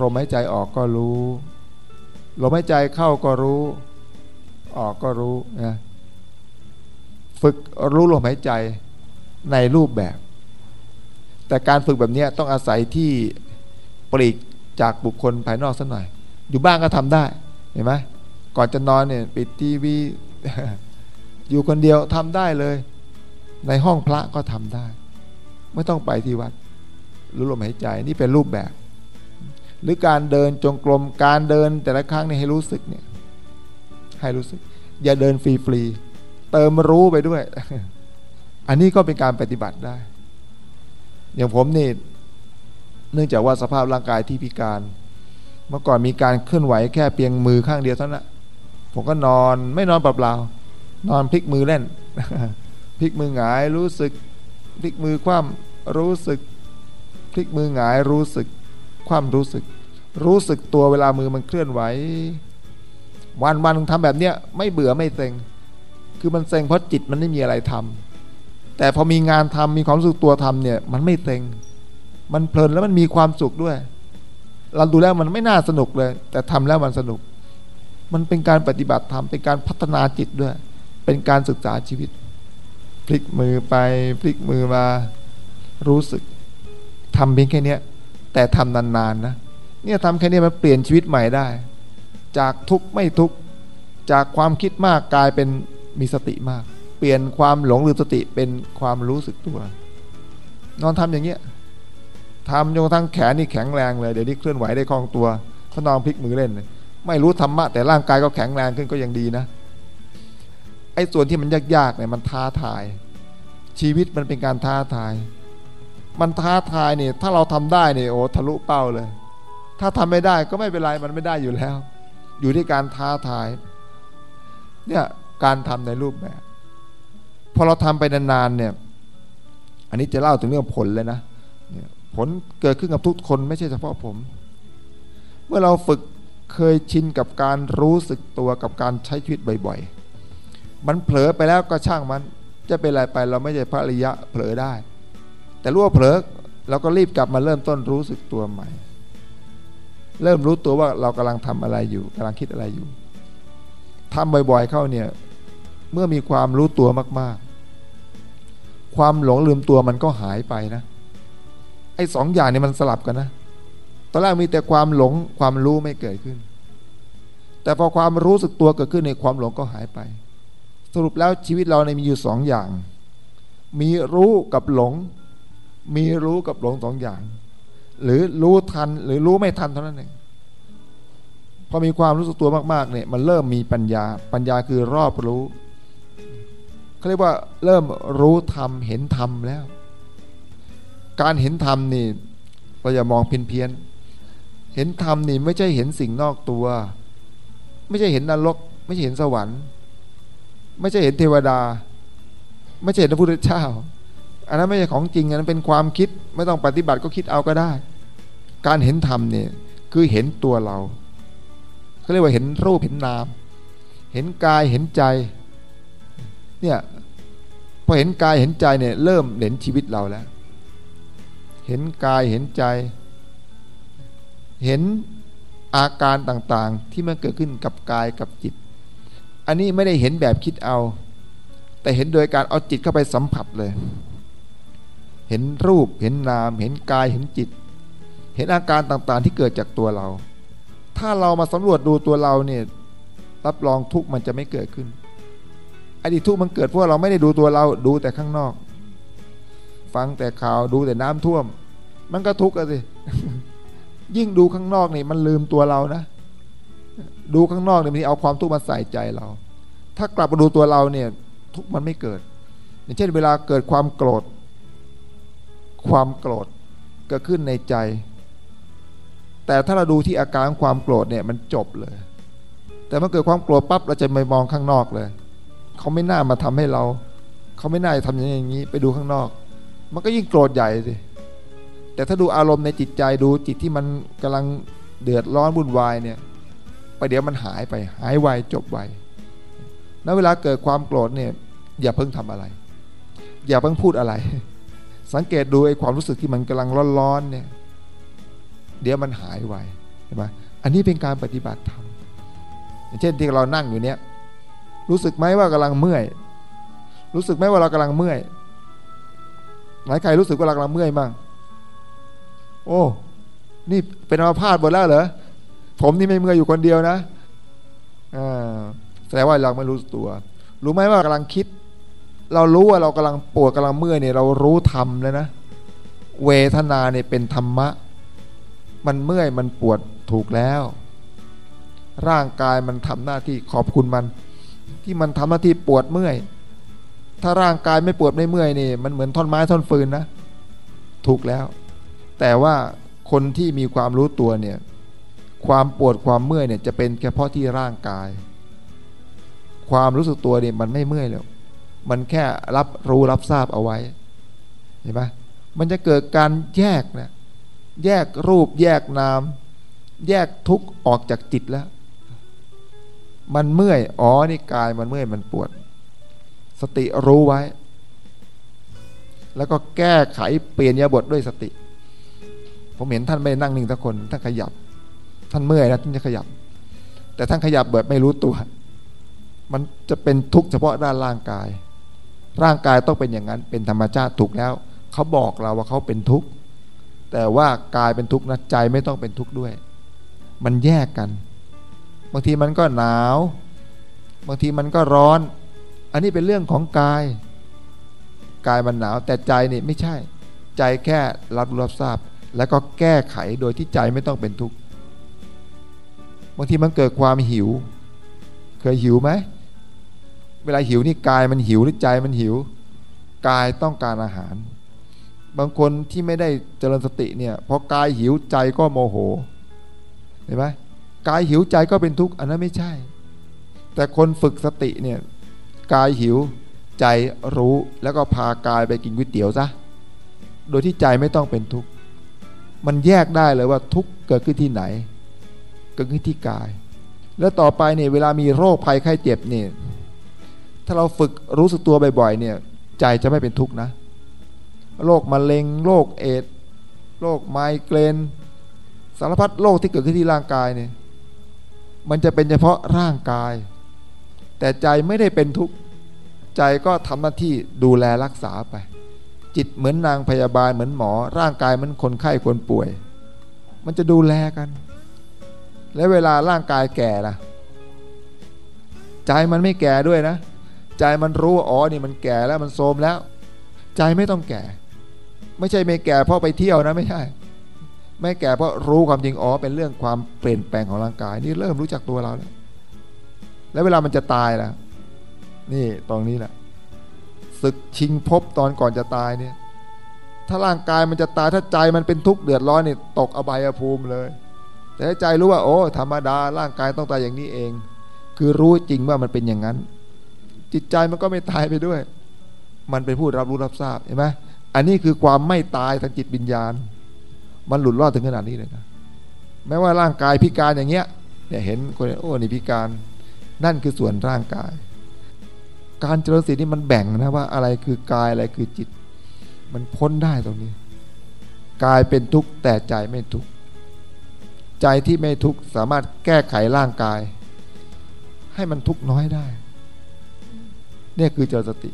[SPEAKER 1] ลมหายใจออกก็รู้ลมหายใจเข้าก็รู้ ออกก็รู้นะฝึกรู้ลมหายใจในรูปแบบ แต่การฝึกแบบนี้ต้องอาศัยที่ปลีกจากบุคคลภายนอกสักหน่อย อยู่บ้านก็ทำได้ เห็นไหมก่อนจะนอนเนี่ยปิดทีวีอยู่คนเดียวทำได้เลย ในห้องพระก็ทำได้ ไม่ต้องไปที่วัดรู้ลมหายใจนี่เป็นรูปแบบ หรือการเดินจงกรมการเดินแต่ละครั้งเนี่ยให้รู้สึกเนี่ยให้รู้สึก อย่าเดินฟรีๆเติมรู้ไปด้วย อันนี้ก็เป็นการปฏิบัติได้ อย่างผมนี่ เนื่องจากว่าสภาพร่างกายที่พิการ เมื่อก่อนมีการเคลื่อนไหวแค่เพียงมือข้างเดียวเท่านั้นผมก็นอนไม่นอนเปล่าๆนอนพลิกมือเล่น พลิกมือหงายรู้สึก พลิกมือคว่ำรู้สึก พลิกมือหงายรู้สึก คว่ำรู้สึก รู้สึกตัวเวลามือมันเคลื่อนไหว วันวันทำแบบเนี้ยไม่เบื่อไม่เซ็ง คือมันเซ็งเพราะจิตมันไม่มีอะไรทำแต่พอมีงานทำมีความสุขตัวทำเนี่ย มันไม่เซ็ง มันเพลินแล้วมันมีความสุขด้วย เราดูแล้วมันไม่น่าสนุกเลย แต่ทำแล้วมันสนุก มันเป็นการปฏิบัติธรรมเป็นการพัฒนาจิตด้วย เป็นการศึกษาชีวิต พลิกมือไปพลิกมือมารู้สึกทำเพียงแค่นี้แต่ทำนานๆนะเนี่ยทำแค่นี้มันเปลี่ยนชีวิตใหม่ได้ จากทุกข์ไม่ทุกข์จากความคิดมากกลายเป็นมีสติมาก เปลี่ยนความหลงหรือสติเป็นความรู้สึกตัวนอนทำอย่างเงี้ย ทำจนทั้งแขนนี่แข็งแรงเลยเดี๋ยวนี้เคลื่อนไหวได้คล่องตัวถ้านอนพลิกมือเล่น ไม่รู้ธรรมะแต่ร่างกายก็แข็งแรงขึ้นก็ยังดีนะไอ้ส่วนที่มันยากๆเนี่ยมันท้าทาย ชีวิตมันเป็นการท้าทาย มันท้าทายเนี่ยถ้าเราทำได้เนี่ยโอ้ทะลุเป้าเลย ถ้าทำไม่ได้ก็ไม่เป็นไรมันไม่ได้อยู่แล้ว อยู่ที่การท้าทายเนี่ยการทำในรูปแบบพอเราทำไปนานๆเนี่ย อันนี้จะเล่าถึงเรื่องผลเลยนะ ผลเกิดขึ้นกับทุกคนไม่ใช่เฉพาะผม เมื่อเราฝึกเคยชินกับการรู้สึกตัวกับการใช้ชีวิตบ่อยๆ มันเผลอไปแล้วก็ช่างมัน จะเป็นอะไรไปเราไม่ใช่พระริยะเผลอได้ แต่รู้ว่าเผลอเราก็รีบกลับมาเริ่มต้นรู้สึกตัวใหม่ เริ่มรู้ตัวว่าเรากำลังทำอะไรอยู่กำลังคิดอะไรอยู่ทำบ่อยๆเข้าเนี่ยเมื่อมีความรู้ตัวมากๆ ความหลงลืมตัวมันก็หายไปนะ ไอ้สองอย่างนี้มันสลับกันนะ ตอนแรกมีแต่ความหลงความรู้ไม่เกิดขึ้น แต่พอความรู้สึกตัวเกิดขึ้นในความหลงก็หายไป สรุปแล้วชีวิตเราในมีอยู่สองอย่าง มีรู้กับหลง มีรู้กับหลงสองอย่าง หรือรู้ทันหรือรู้ไม่ทันเท่านั้นเองพอมีความรู้สึกตัวมากๆเนี่ยมันเริ่มมีปัญญา ปัญญาคือรอบรู้เขาเรียกว่าเริ่มรู้ธรรมเห็นธรรมแล้ว การเห็นธรรมนี่เราอย่ามองเพี้ยนเพียนเห็นธรรมนี่ไม่ใช่เห็นสิ่งนอกตัว ไม่ใช่เห็นนรก ไม่ใช่เห็นสวรรค์ ไม่ใช่เห็นเทวดา ไม่ใช่เห็นพระพุทธเจ้าอันนั้นไม่ใช่ของจริงอันนั้นเป็นความคิดไม่ต้องปฏิบัติก็คิดเอาก็ได้ การเห็นธรรมเนี่ยคือเห็นตัวเราเขาเรียกว่าเห็นรูปเห็นนาม เห็นกายเห็นใจเนี่ยพอเห็นกายเห็นใจเนี่ยเริ่มเห็นชีวิตเราแล้ว เห็นกายเห็นใจ เห็นอาการต่างๆ ที่มันเกิดขึ้นกับกายกับจิต อันนี้ไม่ได้เห็นแบบคิดเอา แต่เห็นโดยการเอาจิตเข้าไปสัมผัสเลย เห็นรูปเห็นนาม เห็นกายเห็นจิต เห็นอาการต่างๆ ที่เกิดจากตัวเรา ถ้าเรามาสำรวจดูตัวเราเนี่ยรับรองทุกมันจะไม่เกิดขึ้น อดีตทุกมันเกิดเพราะเราไม่ได้ดูตัวเราดูแต่ข้างนอก ฟังแต่ข่าวดูแต่น้ำท่วม มันก็ทุกข์อะสิ ยิ่งดูข้างนอกนี่มันลืมตัวเรานะ ดูข้างนอกเนี่ยมันเอาความทุกข์มาใส่ใจเรา ถ้ากลับมาดูตัวเราเนี่ย ทุกข์มันไม่เกิด อย่างเช่น เวลาเกิดความโกรธ ความโกรธเกิดขึ้นในใจ แต่ถ้าเราดูที่อาการความโกรธเนี่ยมันจบเลย แต่เมื่อเกิดความโกรธปั๊บเราจะไม่มองข้างนอกเลย เขาไม่น่ามาทำให้เรา เขาไม่น่าจะทำอย่างนี้ไปดูข้างนอก มันก็ยิ่งโกรธใหญ่สิแต่ถ้าดูอารมณ์ในจิตใจดูจิตที่มันกำลังเดือดร้อนวุ่นวายเนี่ยไปเดี๋ยวมันหายไปหายไวจบไวณเวลาเกิดความโกรธเนี่ยอย่าเพิ่งทำอะไร อย่าเพิ่งพูดอะไร สังเกตดูไอ้ความรู้สึกที่มันกำลังร้อนๆเนี่ยเดี๋ยวมันหายไวใช่ไหมอันนี้เป็นการปฏิบัติธรรมเช่นที่เรานั่งอยู่เนี้ยรู้สึกไหมว่ากำลังเมื่อย รู้สึกไหมว่าเรากำลังเมื่อย หลายใครรู้สึกว่ากำลังเมื่อยบ้างโอ้ นี่เป็นอาพาธหมดแล้วเหรอผมนี่ไม่เมื่อยอยู่คนเดียวนะอ่าแสดงว่าเราไม่รู้ตัว รู้ไหมว่ากำลังคิด เรารู้ว่าเรากำลังปวดกำลังเมื่อยเนี่ยเรารู้ธรรมแล้วนะ เวทนาเนี่ยเป็นธรรมะ มันเมื่อยมันปวดถูกแล้ว ร่างกายมันทำหน้าที่ขอบคุณมัน ที่มันทำหน้าที่ปวดเมื่อย ถ้าร่างกายไม่ปวดไม่เมื่อยนี่ มันเหมือนท่อนไม้ท่อนฟืนนะ ถูกแล้ว แต่ว่าคนที่มีความรู้ตัวเนี่ย ความปวดความเมื่อยเนี่ย จะเป็นเฉพาะที่ร่างกาย ความรู้สึกตัวเนี่ยมันไม่เมื่อยแล้วมันแค่รับรู้รับทราบเอาไว้ เห็นไหมมันจะเกิดการแยกนะแยกรูปแยกนาม แยกทุกออกจากจิตแล้ว มันเมื่อย อ๋อ นี่กายมันเมื่อย มันปวด สติรู้ไว้ แล้วก็แก้ไขเปลี่ยนยาบทด้วยสติ ผมเห็นท่านไม่นั่งนิ่งทุกคน ท่านขยับ ท่านเมื่อยนะท่านจะขยับ แต่ท่านขยับแบบไม่รู้ตัว มันจะเป็นทุกข์เฉพาะด้านร่างกาย ร่างกายต้องเป็นอย่างนั้น เป็นธรรมชาติถูกแล้ว เขาบอกเราว่าเขาเป็นทุกข์ แต่ว่ากายเป็นทุกข์นะใจไม่ต้องเป็นทุกข์ด้วย มันแยกกัน บางทีมันก็หนาว บางทีมันก็ร้อน อันนี้เป็นเรื่องของกาย กายมันหนาว แต่ใจนี่ไม่ใช่ ใจแค่รับรู้รับทราบ แล้วก็แก้ไขโดยที่ใจไม่ต้องเป็นทุกข์บางทีมันเกิดความหิว เคยหิวไหมเวลาหิวนี่กายมันหิวหรือใจมันหิว กายต้องการอาหาร บางคนที่ไม่ได้เจริญสติเนี่ยพอกายหิวใจก็โมโหเห็นไหมกายหิวใจก็เป็นทุกข์อันนั้นไม่ใช่ แต่คนฝึกสติเนี่ย กายหิว ใจรู้แล้วก็พากายไปกินก๋วยเตี๋ยวซะโดยที่ใจไม่ต้องเป็นทุกข์มันแยกได้เลยว่าทุกข์เกิดขึ้นที่ไหน เกิดขึ้นที่กาย แล้วต่อไปเนี่ยเวลามีโรคภัยไข้เจ็บเนี่ยถ้าเราฝึกรู้สึกตัวบ่อยๆเนี่ย ใจจะไม่เป็นทุกข์นะโรคมะเร็งโรคเอดโรคไมเกรนสารพัดโรคที่เกิดขึ้นที่ร่างกายเนี่ย มันจะเป็นเฉพาะร่างกาย แต่ใจไม่ได้เป็นทุกข์ใจก็ทำหน้าที่ดูแลรักษาไป จิตเหมือนนางพยาบาลเหมือนหมอ ร่างกายเหมือนคนไข้คนป่วย มันจะดูแลกัน แล้วเวลาร่างกายแก่ล่ะ ใจมันไม่แก่ด้วยนะ ใจมันรู้ว่าอ๋อนี่มันแก่แล้วมันโทมแล้ว ใจไม่ต้องแก่ ไม่ใช่ไม่แก่เพราะไปเที่ยวนะไม่ใช่ไม่แก่เพราะรู้ความจริงอ๋อเป็นเรื่องความเปลี่ยนแปลงของร่างกาย นี่เริ่มรู้จักตัวเราแล้ว แล้วเวลามันจะตายล่ะ นี่ตรงนี้แหละศึกชิงพบตอนก่อนจะตายเนี่ย ถ้าร่างกายมันจะตายถ้าใจมันเป็นทุกข์เดือดร้อนนี่ตกอบายภูมิเลย แต่ถ้าใจรู้ว่า โอ้ธรรมดาร่างกายต้องตายอย่างนี้เอง คือรู้จริงว่ามันเป็นอย่างนั้น จิตใจมันก็ไม่ตายไปด้วย มันเป็นผู้รับรู้รับทราบเห็นไหมอันนี้คือความไม่ตายทางจิตวิญญาณ มันหลุดรอดถึงขนาดนี้เลยนะแม้ว่าร่างกายพิการอย่างเงี้ยเนี่ยเห็นคนโอ้นี่พิการ นั่นคือส่วนร่างกาย การเจริญสตินี่มันแบ่งนะว่าอะไรคือกายอะไรคือจิต มันพ้นได้ตรงนี้ กายเป็นทุกข์แต่ใจไม่ทุกข์ใจที่ไม่ทุกข์สามารถแก้ไขร่างกาย ให้มันทุกข์น้อยได้เนี่ยคือเจริญสติ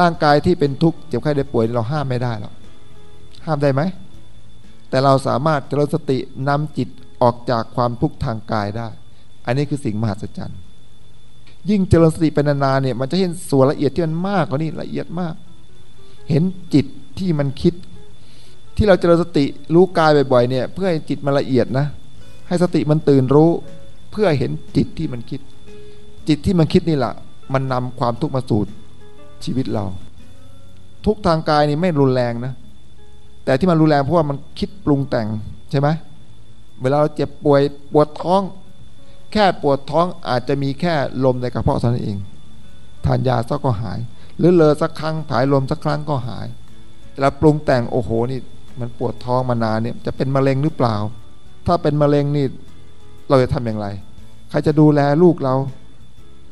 [SPEAKER 1] ร่างกายที่เป็นทุกข์เจ็บไข้ได้ป่วยเราห้ามไม่ได้หรอกห้ามได้ไหมแต่เราสามารถเจริญสตินำจิตออกจากความทุกข์ทางกายได้ อันนี้คือสิ่งมหัศจรรย์ ยิ่งเจริญสติเป็นนานๆเนี่ย มันจะเห็นส่วนละเอียดที่มันมากกว่านี้ละเอียดมาก เห็นจิตที่มันคิด ที่เราเจริญสติรู้กายบ่อยๆเนี่ย เพื่อให้จิตมันละเอียดนะ ให้สติมันตื่นรู้ เพื่อเห็นจิตที่มันคิด จิตที่มันคิดนี่แหละมันนำความทุกข์มาสู่ชีวิตเรา ทุกทางกายนี่ไม่รุนแรงนะ แต่ที่มันรุนแรงเพราะว่ามันคิดปรุงแต่งใช่ไหมเวลาเราเจ็บป่วยปวดท้อง แค่ปวดท้องอาจจะมีแค่ลมในกระเพาะเท่านั้นเอง ทานยาสักก็หาย หรือเลอสักครั้งผายลมสักครั้งก็หาย แต่เราปรุงแต่งโอ้โหนี่ มันปวดท้องมานานเนี่ยจะเป็นมะเร็งหรือเปล่า ถ้าเป็นมะเร็งนี่เราจะทำอย่างไร ใครจะดูแลลูกเรา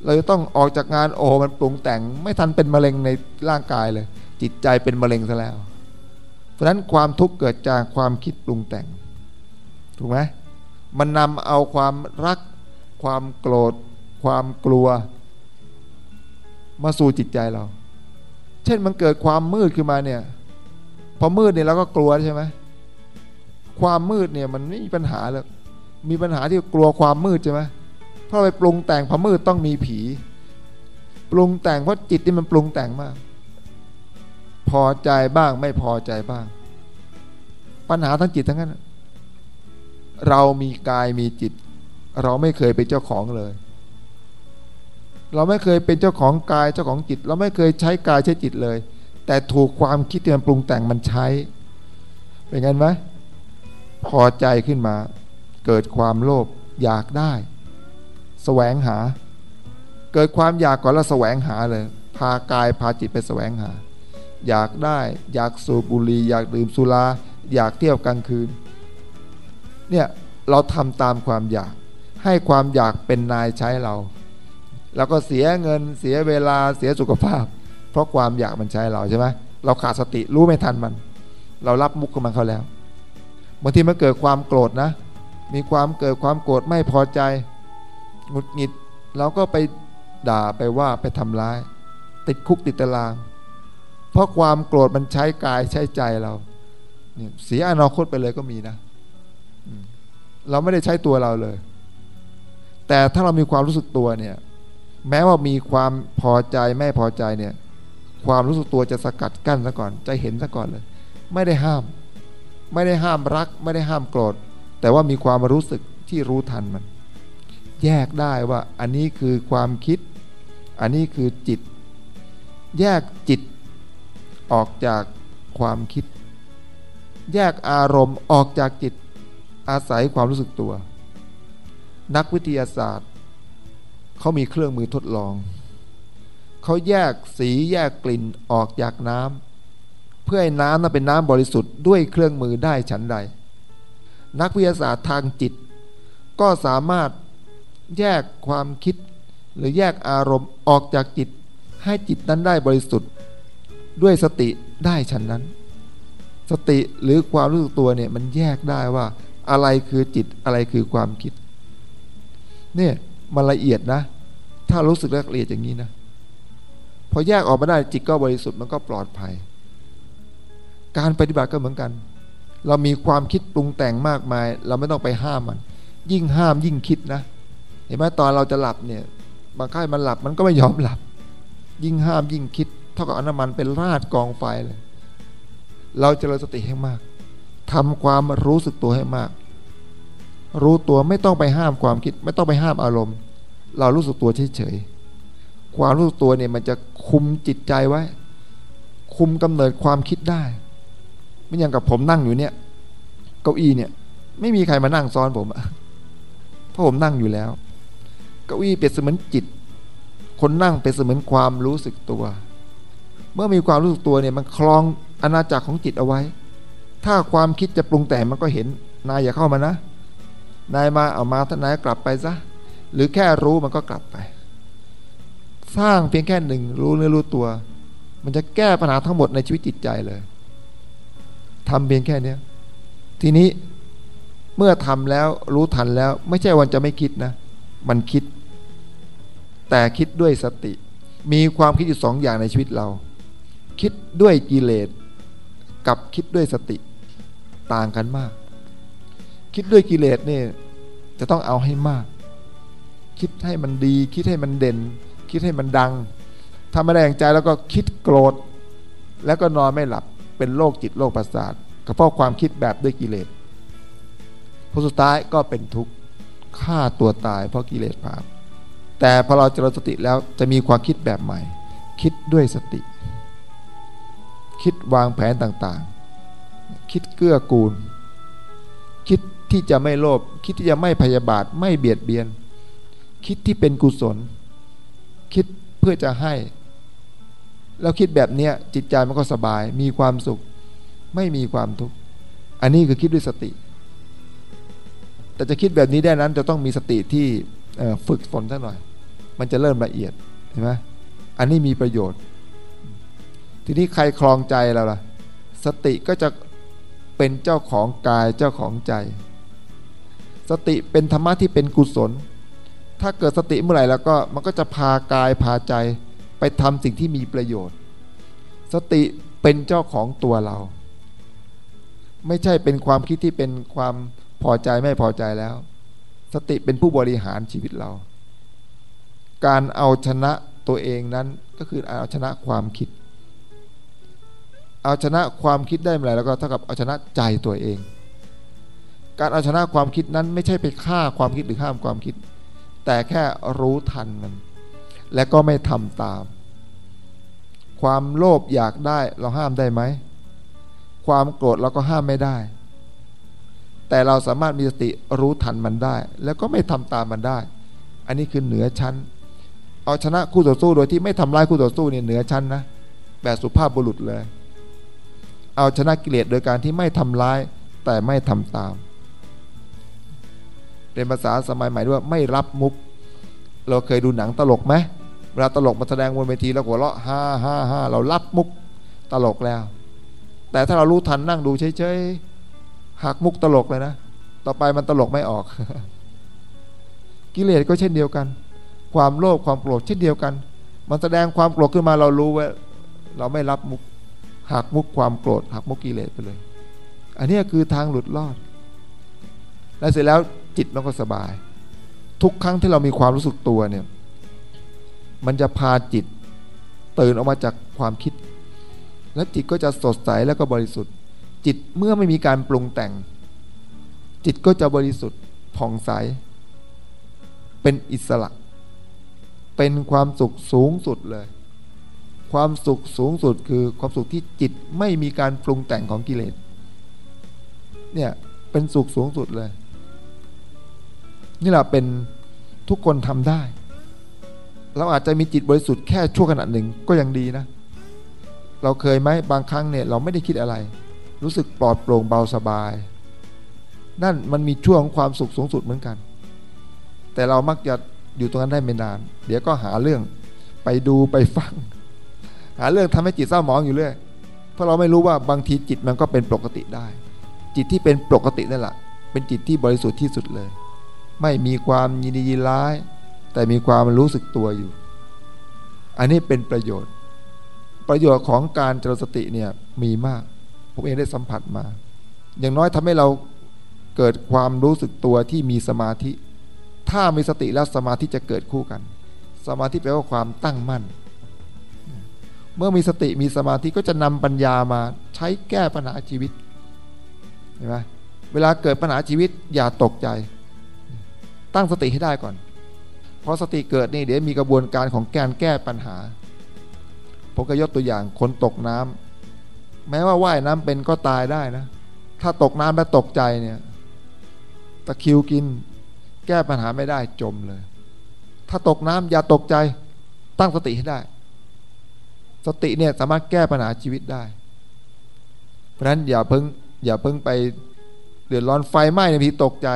[SPEAKER 1] เราจะต้องออกจากงานโอ้มันปรุงแต่ง ไม่ทันเป็นมะเร็งในร่างกายเลย จิตใจเป็นมะเร็งซะแล้ว เพราะนั้นความทุกข์เกิดจากความคิดปรุงแต่ง ถูกไหมมันนำเอาความรัก ความโกรธ ความกลัว มาสู่จิตใจเรา เช่นมันเกิดความมืดขึ้นมาเนี่ย พอมืดเนี่ยเราก็กลัวใช่ไหมความมืดเนี่ยมันไม่มีปัญหาเลยมีปัญหาที่กลัวความมืดใช่ไหมเพราะไปปรุงแต่งพอมืดต้องมีผี ปรุงแต่งเพราะจิตที่มันปรุงแต่งมาก พอใจบ้างไม่พอใจบ้าง ปัญหาทั้งจิตทั้งนั้น เรามีกายมีจิต เราไม่เคยเป็นเจ้าของเลย เราไม่เคยเป็นเจ้าของกายเจ้าของจิต เราไม่เคยใช้กายใช้จิตเลย แต่ถูกความคิดที่มันปรุงแต่งมันใช้ เป็นงั้นไหมพอใจขึ้นมา เกิดความโลภอยากได้แสวงหา เกิดความอยากก่อนแล้วแสวงหาเลย พากายพาจิตไปแสวงหา อยากได้ อยากสูบบุหรี่อยากดื่มสุราอยากเที่ยวกลางคืน เนี่ยเราทำตามความอยาก ให้ความอยากเป็นนายใช้เรา แล้วก็เสียเงินเสียเวลาเสียสุขภาพ เพราะความอยากมันใช้เราใช่ไหมเราขาดสติรู้ไม่ทันมัน เรารับมุกกับมันเขาแล้วบางทีมันเกิดความโกรธนะ มีความเกิดความโกรธไม่พอใจหงุดหงิดเราก็ไปด่าไปว่าไปทำร้าย ติดคุกติดตาราง เพราะความโกรธมันใช้กายใช้ใจเราเนี่ยเสียอนาคตไปเลยก็มีนะ เราไม่ได้ใช้ตัวเราเลย แต่ถ้าเรามีความรู้สึกตัวเนี่ย แม้ว่ามีความพอใจไม่พอใจเนี่ย ความรู้สึกตัวจะสกัดกั้นซะก่อน จะเห็นซะก่อนเลย ไม่ได้ห้าม ไม่ได้ห้ามรัก ไม่ได้ห้ามโกรธ แต่ว่ามีความรู้สึกที่รู้ทันมัน แยกได้ว่าอันนี้คือความคิด อันนี้คือจิต แยกจิตออกจากความคิด แยกอารมณ์ออกจากจิต อาศัยความรู้สึกตัว นักวิทยาศาสตร์เขามีเครื่องมือทดลอง เขาแยกสีแยกกลิ่นออกจากน้ำเพื่อให้น้ำนั้นเป็นน้ำบริสุทธิ์ด้วยเครื่องมือได้ฉันใด นักวิทยาศาสตร์ทางจิต ก็สามารถแยกความคิด หรือแยกอารมณ์ออกจากจิต ให้จิตนั้นได้บริสุทธิ์ ด้วยสติได้ฉันนั้น สติหรือความรู้สึกตัวเนี่ยมันแยกได้ว่า อะไรคือจิตอะไรคือความคิด เนี่ยมันละเอียดนะ ถ้ารู้สึกละเอียดอย่างนี้นะพอแยกออกมาได้จิตก็บริสุทธิ์มันก็ปลอดภัย การปฏิบัติก็เหมือนกัน เรามีความคิดปรุงแต่งมากมาย เราไม่ต้องไปห้ามมัน ยิ่งห้ามยิ่งคิดนะ เห็นไหมตอนเราจะหลับเนี่ย บางค่ายมันหลับมันก็ไม่ยอมหลับ ยิ่งห้ามยิ่งคิด เท่ากับอน้ำมันเป็นราดกองไฟเลย เราจะเราสติให้มากทำความรู้สึกตัวให้มาก รู้ตัวไม่ต้องไปห้ามความคิด ไม่ต้องไปห้ามอารมณ์ เรารู้สึกตัวเฉยๆความรู้สึกตัวเนี่ยมันจะคุมจิตใจไว้ คุมกำเนิดความคิดได้ ไม่อย่างกับผมนั่งอยู่เนี่ย เก้าอี้เนี่ย ไม่มีใครมานั่งซ้อนผมอะเพราะผมนั่งอยู่แล้ว เก้าอี้เปรียบเสมือนจิต คนนั่งเป็นเสมือนความรู้สึกตัว เมื่อมีความรู้สึกตัวเนี่ยมันคลองอาณาจักรของจิตเอาไว้ ถ้าความคิดจะปรุงแต่งมันก็เห็นนายอย่าเข้ามานะ นายมาเอามาท่านนายกลับไปซะหรือแค่รู้มันก็กลับไป สร้างเพียงแค่หนึ่งรู้เนื้อรู้ตัว มันจะแก้ปัญหาทั้งหมดในชีวิตจิตใจเลยทำเพียงแค่นี้ทีนี้เมื่อทำแล้วรู้ทันแล้ว ไม่ใช่วันจะไม่คิดนะ มันคิด แต่คิดด้วยสติ มีความคิดอยู่สองอย่างในชีวิตเรา คิดด้วยกิเลสกับคิดด้วยสติ ต่างกันมาก คิดด้วยกิเลสเนี่ยจะต้องเอาให้มาก คิดให้มันดี คิดให้มันเด่น คิดให้มันดังทำไม่ได้อย่างใจแล้วก็คิดโกรธ แล้วก็นอนไม่หลับเป็นโรคจิตโรคประสาทก็เพราะความคิดแบบด้วยกิเลสผลสุดท้ายก็เป็นทุกข์ฆ่าตัวตายเพราะกิเลสพาแต่พอเราเจริญสติแล้วจะมีความคิดแบบใหม่ คิดด้วยสติ คิดวางแผนต่างๆ คิดเกื้อกูล คิด ที่จะไม่โลภคิดที่จะไม่พยาบาทไม่เบียดเบียน คิดที่เป็นกุศล คิดเพื่อจะให้ แล้วคิดแบบเนี้ยจิตใจมันก็สบาย มีความสุข ไม่มีความทุกข์อันนี้คือคิดด้วยสติ แต่จะคิดแบบนี้ได้นั้นจะต้องมีสติที่ฝึกฝนสักหน่อย มันจะเริ่มละเอียดเห็นไหมอันนี้มีประโยชน์ ทีนี้ใครคลองใจเราล่ะ สติก็จะเป็นเจ้าของกายเจ้าของใจ สติเป็นธรรมะที่เป็นกุศล ถ้าเกิดสติเมื่อไหร่แล้วก็มันก็จะพากายพาใจไปทำสิ่งที่มีประโยชน์ สติเป็นเจ้าของตัวเรา ไม่ใช่เป็นความคิดที่เป็นความพอใจไม่พอใจแล้ว สติเป็นผู้บริหารชีวิตเรา การเอาชนะตัวเองนั้นก็คือเอาชนะความคิด เอาชนะความคิดได้เมื่อไหร่แล้วก็เท่ากับเอาชนะใจตัวเอง การเอาชนะความคิดนั้นไม่ใช่ไปฆ่าความคิดหรือห้ามความคิด แต่แค่รู้ทันมัน และก็ไม่ทำตาม ความโลภอยากได้เราห้ามได้ไหม ความโกรธเราก็ห้ามไม่ได้ แต่เราสามารถมีสติรู้ทันมันได้ แล้วก็ไม่ทำตามมันได้ อันนี้คือเหนือชั้น เอาชนะคู่ต่อสู้โดยที่ไม่ทำร้ายคู่ต่อสู้เนี่ยเหนือชั้นนะแบบสุภาพบุรุษเลย เอาชนะกิเลสโดยการที่ไม่ทำร้ายแต่ไม่ทำตาม เป็นภาษาสมัยใหม่ด้วยไม่รับมุก เราเคยดูหนังตลกไหมเวลาตลกมาแสดงบนเวทีแล้วหัวเราะฮ่าฮ่าฮ่าเรารับมุกตลกแล้ว แต่ถ้าเรารู้ทันนั่งดูเฉยๆหักมุกตลกเลยนะ ต่อไปมันตลกไม่ออก กิเลสก็เช่นเดียวกัน ความโลภความโกรธเช่นเดียวกัน มันแสดงความโกรธขึ้นมาเรารู้ว่าเราไม่รับมุกหักมุกความโกรธหักมุกกิเลสไปเลย อันนี้คือทางหลุดรอด และเสร็จแล้ว จิตมันก็สบาย ทุกครั้งที่เรามีความรู้สึกตัวเนี่ย มันจะพาจิตตื่นออกมาจากความคิด และจิตก็จะสดใสแล้วก็บริสุทธิ์ จิตเมื่อไม่มีการปรุงแต่ง จิตก็จะบริสุทธิ์ผ่องใส เป็นอิสระ เป็นความสุขสูงสุดเลย ความสุขสูงสุดคือความสุขที่จิตไม่มีการปรุงแต่งของกิเลสเนี่ยเป็นสุขสูงสุดเลย นี่แหละเป็นทุกคนทำได้ เราอาจจะมีจิตบริสุทธิ์แค่ชั่วขณะหนึ่งก็ยังดีนะ เราเคยไหมบางครั้งเนี่ยเราไม่ได้คิดอะไร รู้สึกปลอดโปร่งเบาสบาย นั่นมันมีช่วงของความสุขสูงสุดเหมือนกัน แต่เรามักจะอยู่ตรงนั้นได้ไม่นาน เดี๋ยวก็หาเรื่องไปดูไปฟัง หาเรื่องทำให้จิตเศร้าหมองอยู่เรื่อยเพราะเราไม่รู้ว่าบางทีจิตมันก็เป็นปกติได้ จิตที่เป็นปกตินั่นแหละเป็นจิตที่บริสุทธิ์ที่สุดเลย ไม่มีความยินดียินร้าย แต่มีความรู้สึกตัวอยู่ อันนี้เป็นประโยชน์ ประโยชน์ของการเจริญสติเนี่ยมีมาก ผมเองได้สัมผัสมา อย่างน้อยทำให้เราเกิดความรู้สึกตัวที่มีสมาธิ ถ้ามีสติแล้วสมาธิจะเกิดคู่กัน สมาธิแปลว่าความตั้งมั่น เมื่อมีสติมีสมาธิก็จะนำปัญญามาใช้แก้ปัญหาชีวิตเห็นไหมเวลาเกิดปัญหาชีวิตอย่าตกใจ ตั้งสติให้ได้ก่อน เพราะสติเกิดนี่เดี๋ยวมีกระบวนการของการแก้ปัญหาผมก็ยกตัวอย่างคนตกน้ำแม้ว่าว่ายน้ำเป็นก็ตายได้นะ ถ้าตกน้ำแล้วตกใจเนี่ยตะคิวกิน แก้ปัญหาไม่ได้จมเลย ถ้าตกน้ำอย่าตกใจ ตั้งสติให้ได้ สติเนี่ยสามารถแก้ปัญหาชีวิตได้ เพราะฉะนั้นอย่าเพิ่งอย่าเพิ่งไปเดือดร้อนไฟไหม้ในพีตกใจ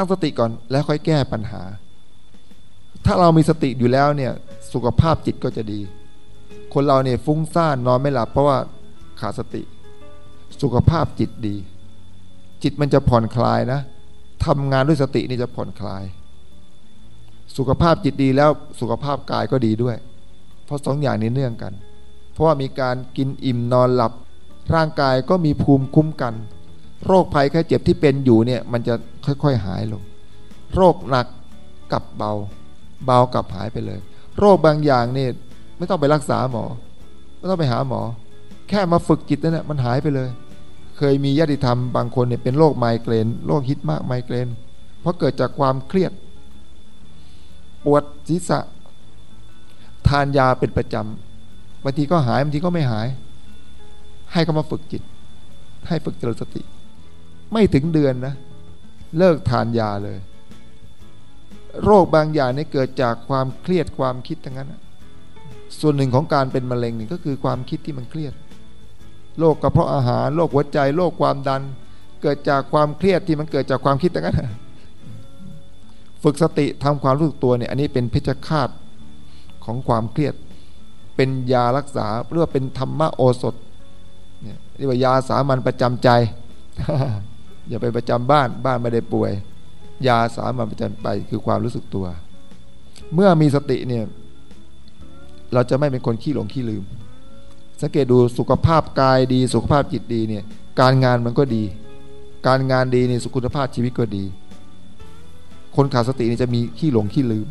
[SPEAKER 1] ตั้งสติก่อนแล้วค่อยแก้ปัญหา ถ้าเรามีสติอยู่แล้วเนี่ยสุขภาพจิตก็จะดี คนเราเนี่ยฟุ้งซ่านนอนไม่หลับ เพราะว่าขาดสติ สุขภาพจิตดี จิตมันจะผ่อนคลายนะทำงานด้วยสตินี่จะผ่อนคลาย สุขภาพจิตดีแล้วสุขภาพกายก็ดีด้วย เพราะสองอย่างนี้เนื่องกัน เพราะว่ามีการกินอิ่มนอนหลับ ร่างกายก็มีภูมิคุ้มกัน โรคภัยแค่เจ็บที่เป็นอยู่เนี่ยมันจะค่อยๆหายลง โรคหนักกับเบา เบากับหายไปเลย โรคบางอย่างนี่ไม่ต้องไปรักษาหมอ ไม่ต้องไปหาหมอ แค่มาฝึกจิตนั่นแหละมันหายไปเลย เคยมีญาติธรรมบางคนเนี่ยเป็นโรคไมเกรนโรคฮิตมากไมเกรนเพราะเกิดจากความเครียด ปวดศีรษะ ทานยาเป็นประจำบางทีก็หายบางทีก็ไม่หาย ให้เขามาฝึกจิต ให้ฝึกเจริญสติ ไม่ถึงเดือนนะ เลิกทานยาเลย โรคบางอย่างนี่เกิดจากความเครียดความคิดทั้งนั้น ส่วนหนึ่งของการเป็นมะเร็งนี่ก็คือความคิดที่มันเครียดโรคกระเพาะอาหารโรคหัวใจโรคความดัน เกิดจากความเครียดที่มันเกิดจากความคิดทั้งนั้นฝึกสติทำความรู้สึกตัวเนี่ยอันนี้เป็นเพชฌฆาตของความเครียด เป็นยารักษาเรียกว่าเป็นธรรมโอสถเนี่ยเรียกว่ายาสามัญประจำใจ อย่าไปประจำบ้านบ้านไม่ได้ป่วย ยาสามัญประจำไปคือความรู้สึกตัว เมื่อมีสติเนี่ยเราจะไม่เป็นคนขี้หลงขี้ลืม สังเกตดูสุขภาพกายดี สุขภาพจิตดีเนี่ยการงานมันก็ดี การงานดีเนี่ยสุขภาพชีวิตก็ดี คนขาดสตินี่จะมีขี้หลงขี้ลืม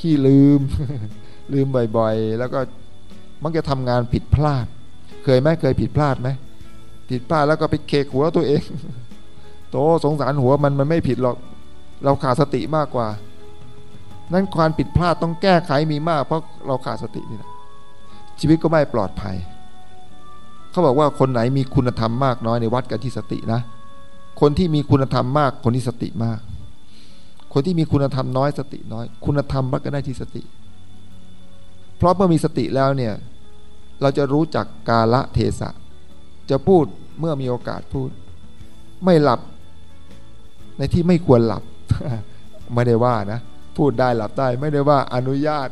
[SPEAKER 1] ขี้ลืม ลืมบ่อยๆ แล้วก็มักจะทำงานผิดพลาด เคยไหมเคยผิดพลาดไหมผิดพลาดแล้วก็ไปเคกหัวตัวเอง โตสงสารหัวมันมันไม่ผิดหรอก เราขาดสติมากกว่า นั้นความผิดพลาดต้องแก้ไขมีมาก เพราะเราขาดสตินี่แหละชีวิตก็ไม่ปลอดภัย เขาบอกว่าคนไหนมีคุณธรรมมากน้อยในวัดกันที่สตินะ คนที่มีคุณธรรมมากคนที่สติมาก คนที่มีคุณธรรมน้อยสติน้อย คุณธรรมมักก็ได้ที่สติ เพราะเมื่อมีสติแล้วเนี่ย เราจะรู้จักกาละเทศะ จะพูดเมื่อมีโอกาสพูด ไม่หลับ ในที่ไม่ควรหลับ ไม่ได้ว่านะ พูดได้หลับได้ไม่ได้ว่าอนุญาต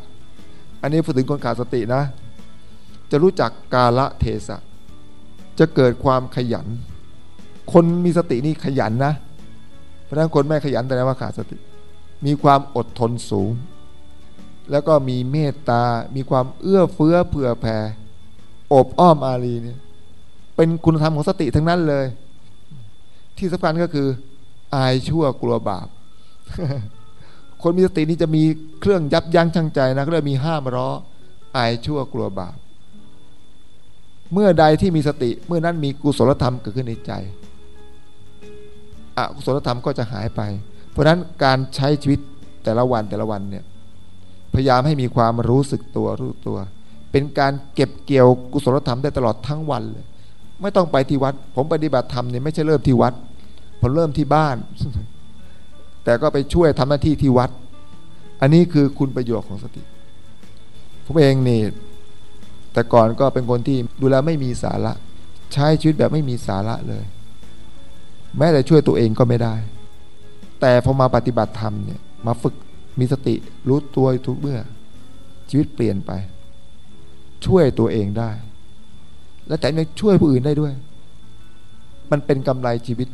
[SPEAKER 1] อันนี้พูดถึงคนขาดสตินะ จะรู้จักกาละเทศะ จะเกิดความขยัน คนมีสตินี่ขยันนะ เพราะฉะนั้นคนไม่ขยันแต่ว่าขาดสติ มีความอดทนสูง แล้วก็มีเมตตา มีความเอื้อเฟื้อเผื่อแผ่อบอ้อมอารีเนี่ยเป็นคุณธรรมของสติทั้งนั้นเลย ที่สำคัญก็คือ อายชั่วกลัวบาป คนมีสตินี่จะมีเครื่องยับยั้งชั่งใจนะก็เลยมีห้ามร้ออายชั่วกลัวบาป เมื่อใดที่มีสติ เมื่อนั้นมีกุศลธรรมเกิดขึ้นในใจอกุศลธรรมก็จะหายไป เพราะฉะนั้นการใช้ชีวิตแต่ละวันแต่ละวันเนี่ยพยายามให้มีความรู้สึกตัวรู้ตัว เป็นการเก็บเกี่ยวกุศลธรรมได้ตลอดทั้งวันเลย ไม่ต้องไปที่วัด ผมปฏิบัติธรรมเนี่ยไม่ใช่เริ่มที่วัด ผมเริ่มที่บ้าน แต่ก็ไปช่วยทำหน้าที่ที่วัด อันนี้คือคุณประโยชน์ของสติ ผมเองนี่แต่ก่อนก็เป็นคนที่ดูแลไม่มีสาระ ใช้ชีวิตแบบไม่มีสาระเลย แม้แต่ช่วยตัวเองก็ไม่ได้ แต่พอมาปฏิบัติธรรมเนี่ยมาฝึกมีสติรู้ตัวทุกเมื่อ ชีวิตเปลี่ยนไป ช่วยตัวเองได้ และแต่ยังช่วยผู้อื่นได้ด้วย มันเป็นกำไรชีวิต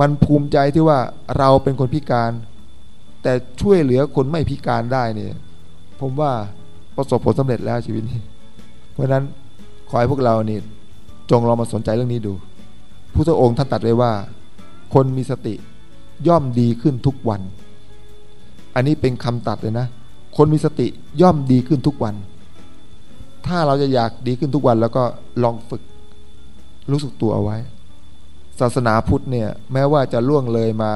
[SPEAKER 1] มันภูมิใจที่ว่าเราเป็นคนพิการ แต่ช่วยเหลือคนไม่พิการได้เนี่ยผมว่าประสบผลสำเร็จแล้วชีวิตนี้ เพราะนั้นขอให้พวกเรานี่จงลองมาสนใจเรื่องนี้ดู พุทธองค์ท่านตรัสไว้ว่า คนมีสติย่อมดีขึ้นทุกวัน อันนี้เป็นคำตัดเลยนะ คนมีสติย่อมดีขึ้นทุกวัน ถ้าเราจะอยากดีขึ้นทุกวันแล้วก็ลองฝึกรู้สึกตัวเอาไว้ ศาสนาพุทธเนี่ยแม้ว่าจะล่วงเลยมา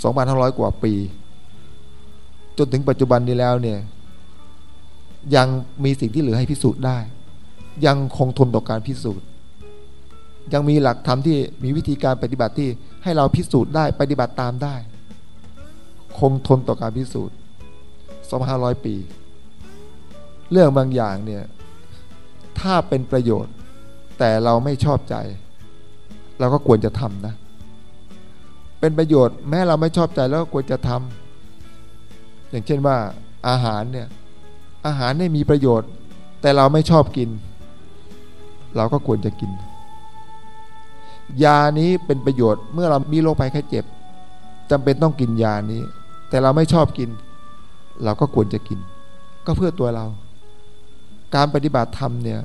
[SPEAKER 1] 2,500 กว่าปี จนถึงปัจจุบันนี้แล้วเนี่ยยังมีสิ่งที่เหลือให้พิสูจน์ได้ ยังคงทนต่อการพิสูจน์ ยังมีหลักธรรมที่มีวิธีการปฏิบัติที่ให้เราพิสูจน์ได้ปฏิบัติตามได้ คงทนต่อการพิสูจน์2,500 ปี เรื่องบางอย่างเนี่ยถ้าเป็นประโยชน์แต่เราไม่ชอบใจ เราก็ควรจะทำนะ เป็นประโยชน์แม้เราไม่ชอบใจแล้วก็ควรจะทำอย่างเช่นว่าอาหารเนี่ยอาหารเนี่ยมีประโยชน์ แต่เราไม่ชอบกิน เราก็ควรจะกิน ยานี้เป็นประโยชน์เมื่อเรามีโรคภัยไข้เจ็บจำเป็นต้องกินยานี้ แต่เราไม่ชอบกิน เราก็ควรจะกิน ก็เพื่อตัวเรา การปฏิบัติธรรมเนี่ย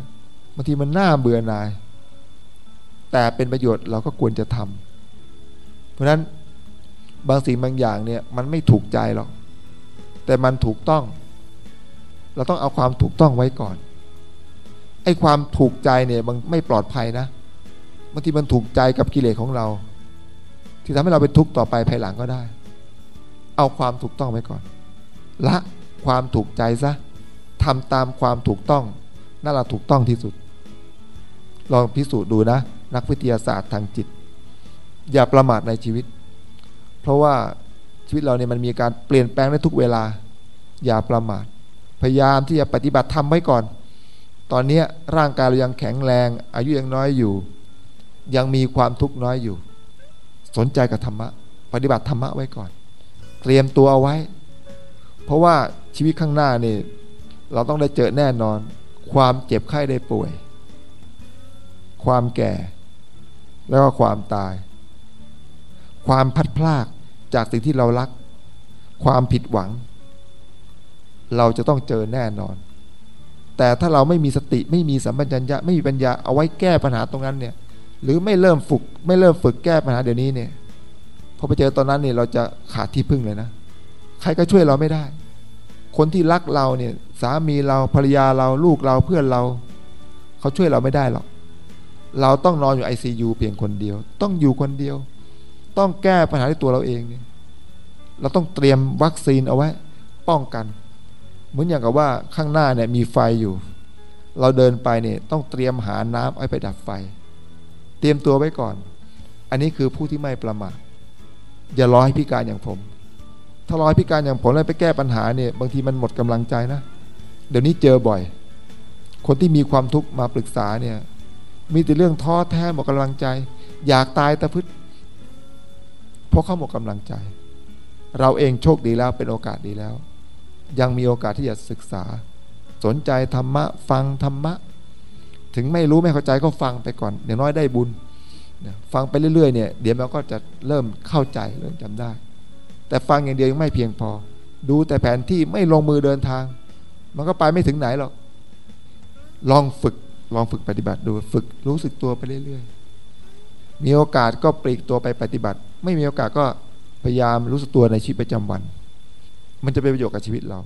[SPEAKER 1] บางทีมันน่าเบื่อหน่าย แต่เป็นประโยชน์เราก็ควรจะทำเพราะฉะนั้นบางสิ่งบางอย่างเนี่ยมันไม่ถูกใจหรอก แต่มันถูกต้อง เราต้องเอาความถูกต้องไว้ก่อน ไอ้ความถูกใจเนี่ยมันไม่ปลอดภัยนะบางทีมันถูกใจกับกิเลสของเรา ที่ทำให้เราเป็นทุกข์ต่อไปภายหลังก็ได้ เอาความถูกต้องไว้ก่อน ละความถูกใจซะทำตามความถูกต้องนั่นแหละถูกต้องที่สุด ลองพิสูจน์ดูนะ นักวิทยาศาสตร์ทางจิต อย่าประมาทในชีวิต เพราะว่าชีวิตเราเนี่ยมันมีการเปลี่ยนแปลงได้ทุกเวลา อย่าประมาท พยายามที่จะปฏิบัติทำไว้ก่อน ตอนนี้ร่างกายเรายังแข็งแรง อายุยังน้อยอยู่ ยังมีความทุกข์น้อยอยู่ สนใจกับธรรมะ ปฏิบัติธรรมะไว้ก่อน เตรียมตัวเอาไว้ เพราะว่าชีวิตข้างหน้านี่เราต้องได้เจอแน่นอน ความเจ็บไข้ได้ป่วย ความแก่ แล้วก็ความตาย ความพัดพลากจากสิ่งที่เรารัก ความผิดหวัง เราจะต้องเจอแน่นอน แต่ถ้าเราไม่มีสติไม่มีสัมปชัญญะไม่มีปัญญาเอาไว้แก้ปัญหาตรงนั้นเนี่ย หรือไม่เริ่มฝึก ไม่เริ่มฝึกแก้ปัญหาเดี๋ยวนี้เนี่ยพอไปเจอตอนนั้นเนี่ยเราจะขาดที่พึ่งเลยนะ ใครก็ช่วยเราไม่ได้ คนที่รักเราเนี่ยสามีเราภรรยาเราลูกเราเพื่อนเรา เขาช่วยเราไม่ได้หรอก เราต้องนอนอยู่ไอซียูเพียงคนเดียว ต้องอยู่คนเดียว ต้องแก้ปัญหาที่ตัวเราเองเนี่ยเราต้องเตรียมวัคซีนเอาไว้ ป้องกัน เหมือนอย่างกับว่าข้างหน้าเนี่ยมีไฟอยู่ เราเดินไปเนี่ยต้องเตรียมหาน้ำไว้ไปดับไฟ เตรียมตัวไว้ก่อน อันนี้คือผู้ที่ไม่ประมาทอย่ารอให้พิการอย่างผม ถ้ารอให้พิการอย่างผมแล้วไปแก้ปัญหาเนี่ยบางทีมันหมดกำลังใจนะ เดี๋ยวนี้เจอบ่อย คนที่มีความทุกข์มาปรึกษาเนี่ย มีแต่เรื่องท้อแท้หมดกำลังใจ อยากตายตะพึดเพราะเขาหมดกำลังใจ เราเองโชคดีแล้วเป็นโอกาสดีแล้ว ยังมีโอกาสที่จะศึกษา สนใจธรรมะ ฟังธรรมะ ถึงไม่รู้ไม่เข้าใจก็ฟังไปก่อน อย่างน้อยได้บุญฟังไปเรื่อยๆเนี่ยเดี๋ยวมันก็จะเริ่มเข้าใจเริ่มจำได้ แต่ฟังอย่างเดียวยังไม่เพียงพอ ดูแต่แผนที่ไม่ลงมือเดินทาง มันก็ไปไม่ถึงไหนหรอกลองฝึก ลองฝึกปฏิบัติดูฝึกรู้สึกตัวไปเรื่อยๆ มีโอกาสก็ปลีกตัวไปปฏิบัติ ไม่มีโอกาสก็พยายามรู้สึกตัวในชีวิตประจำวัน มันจะเป็นประโยชน์กับชีวิตเรา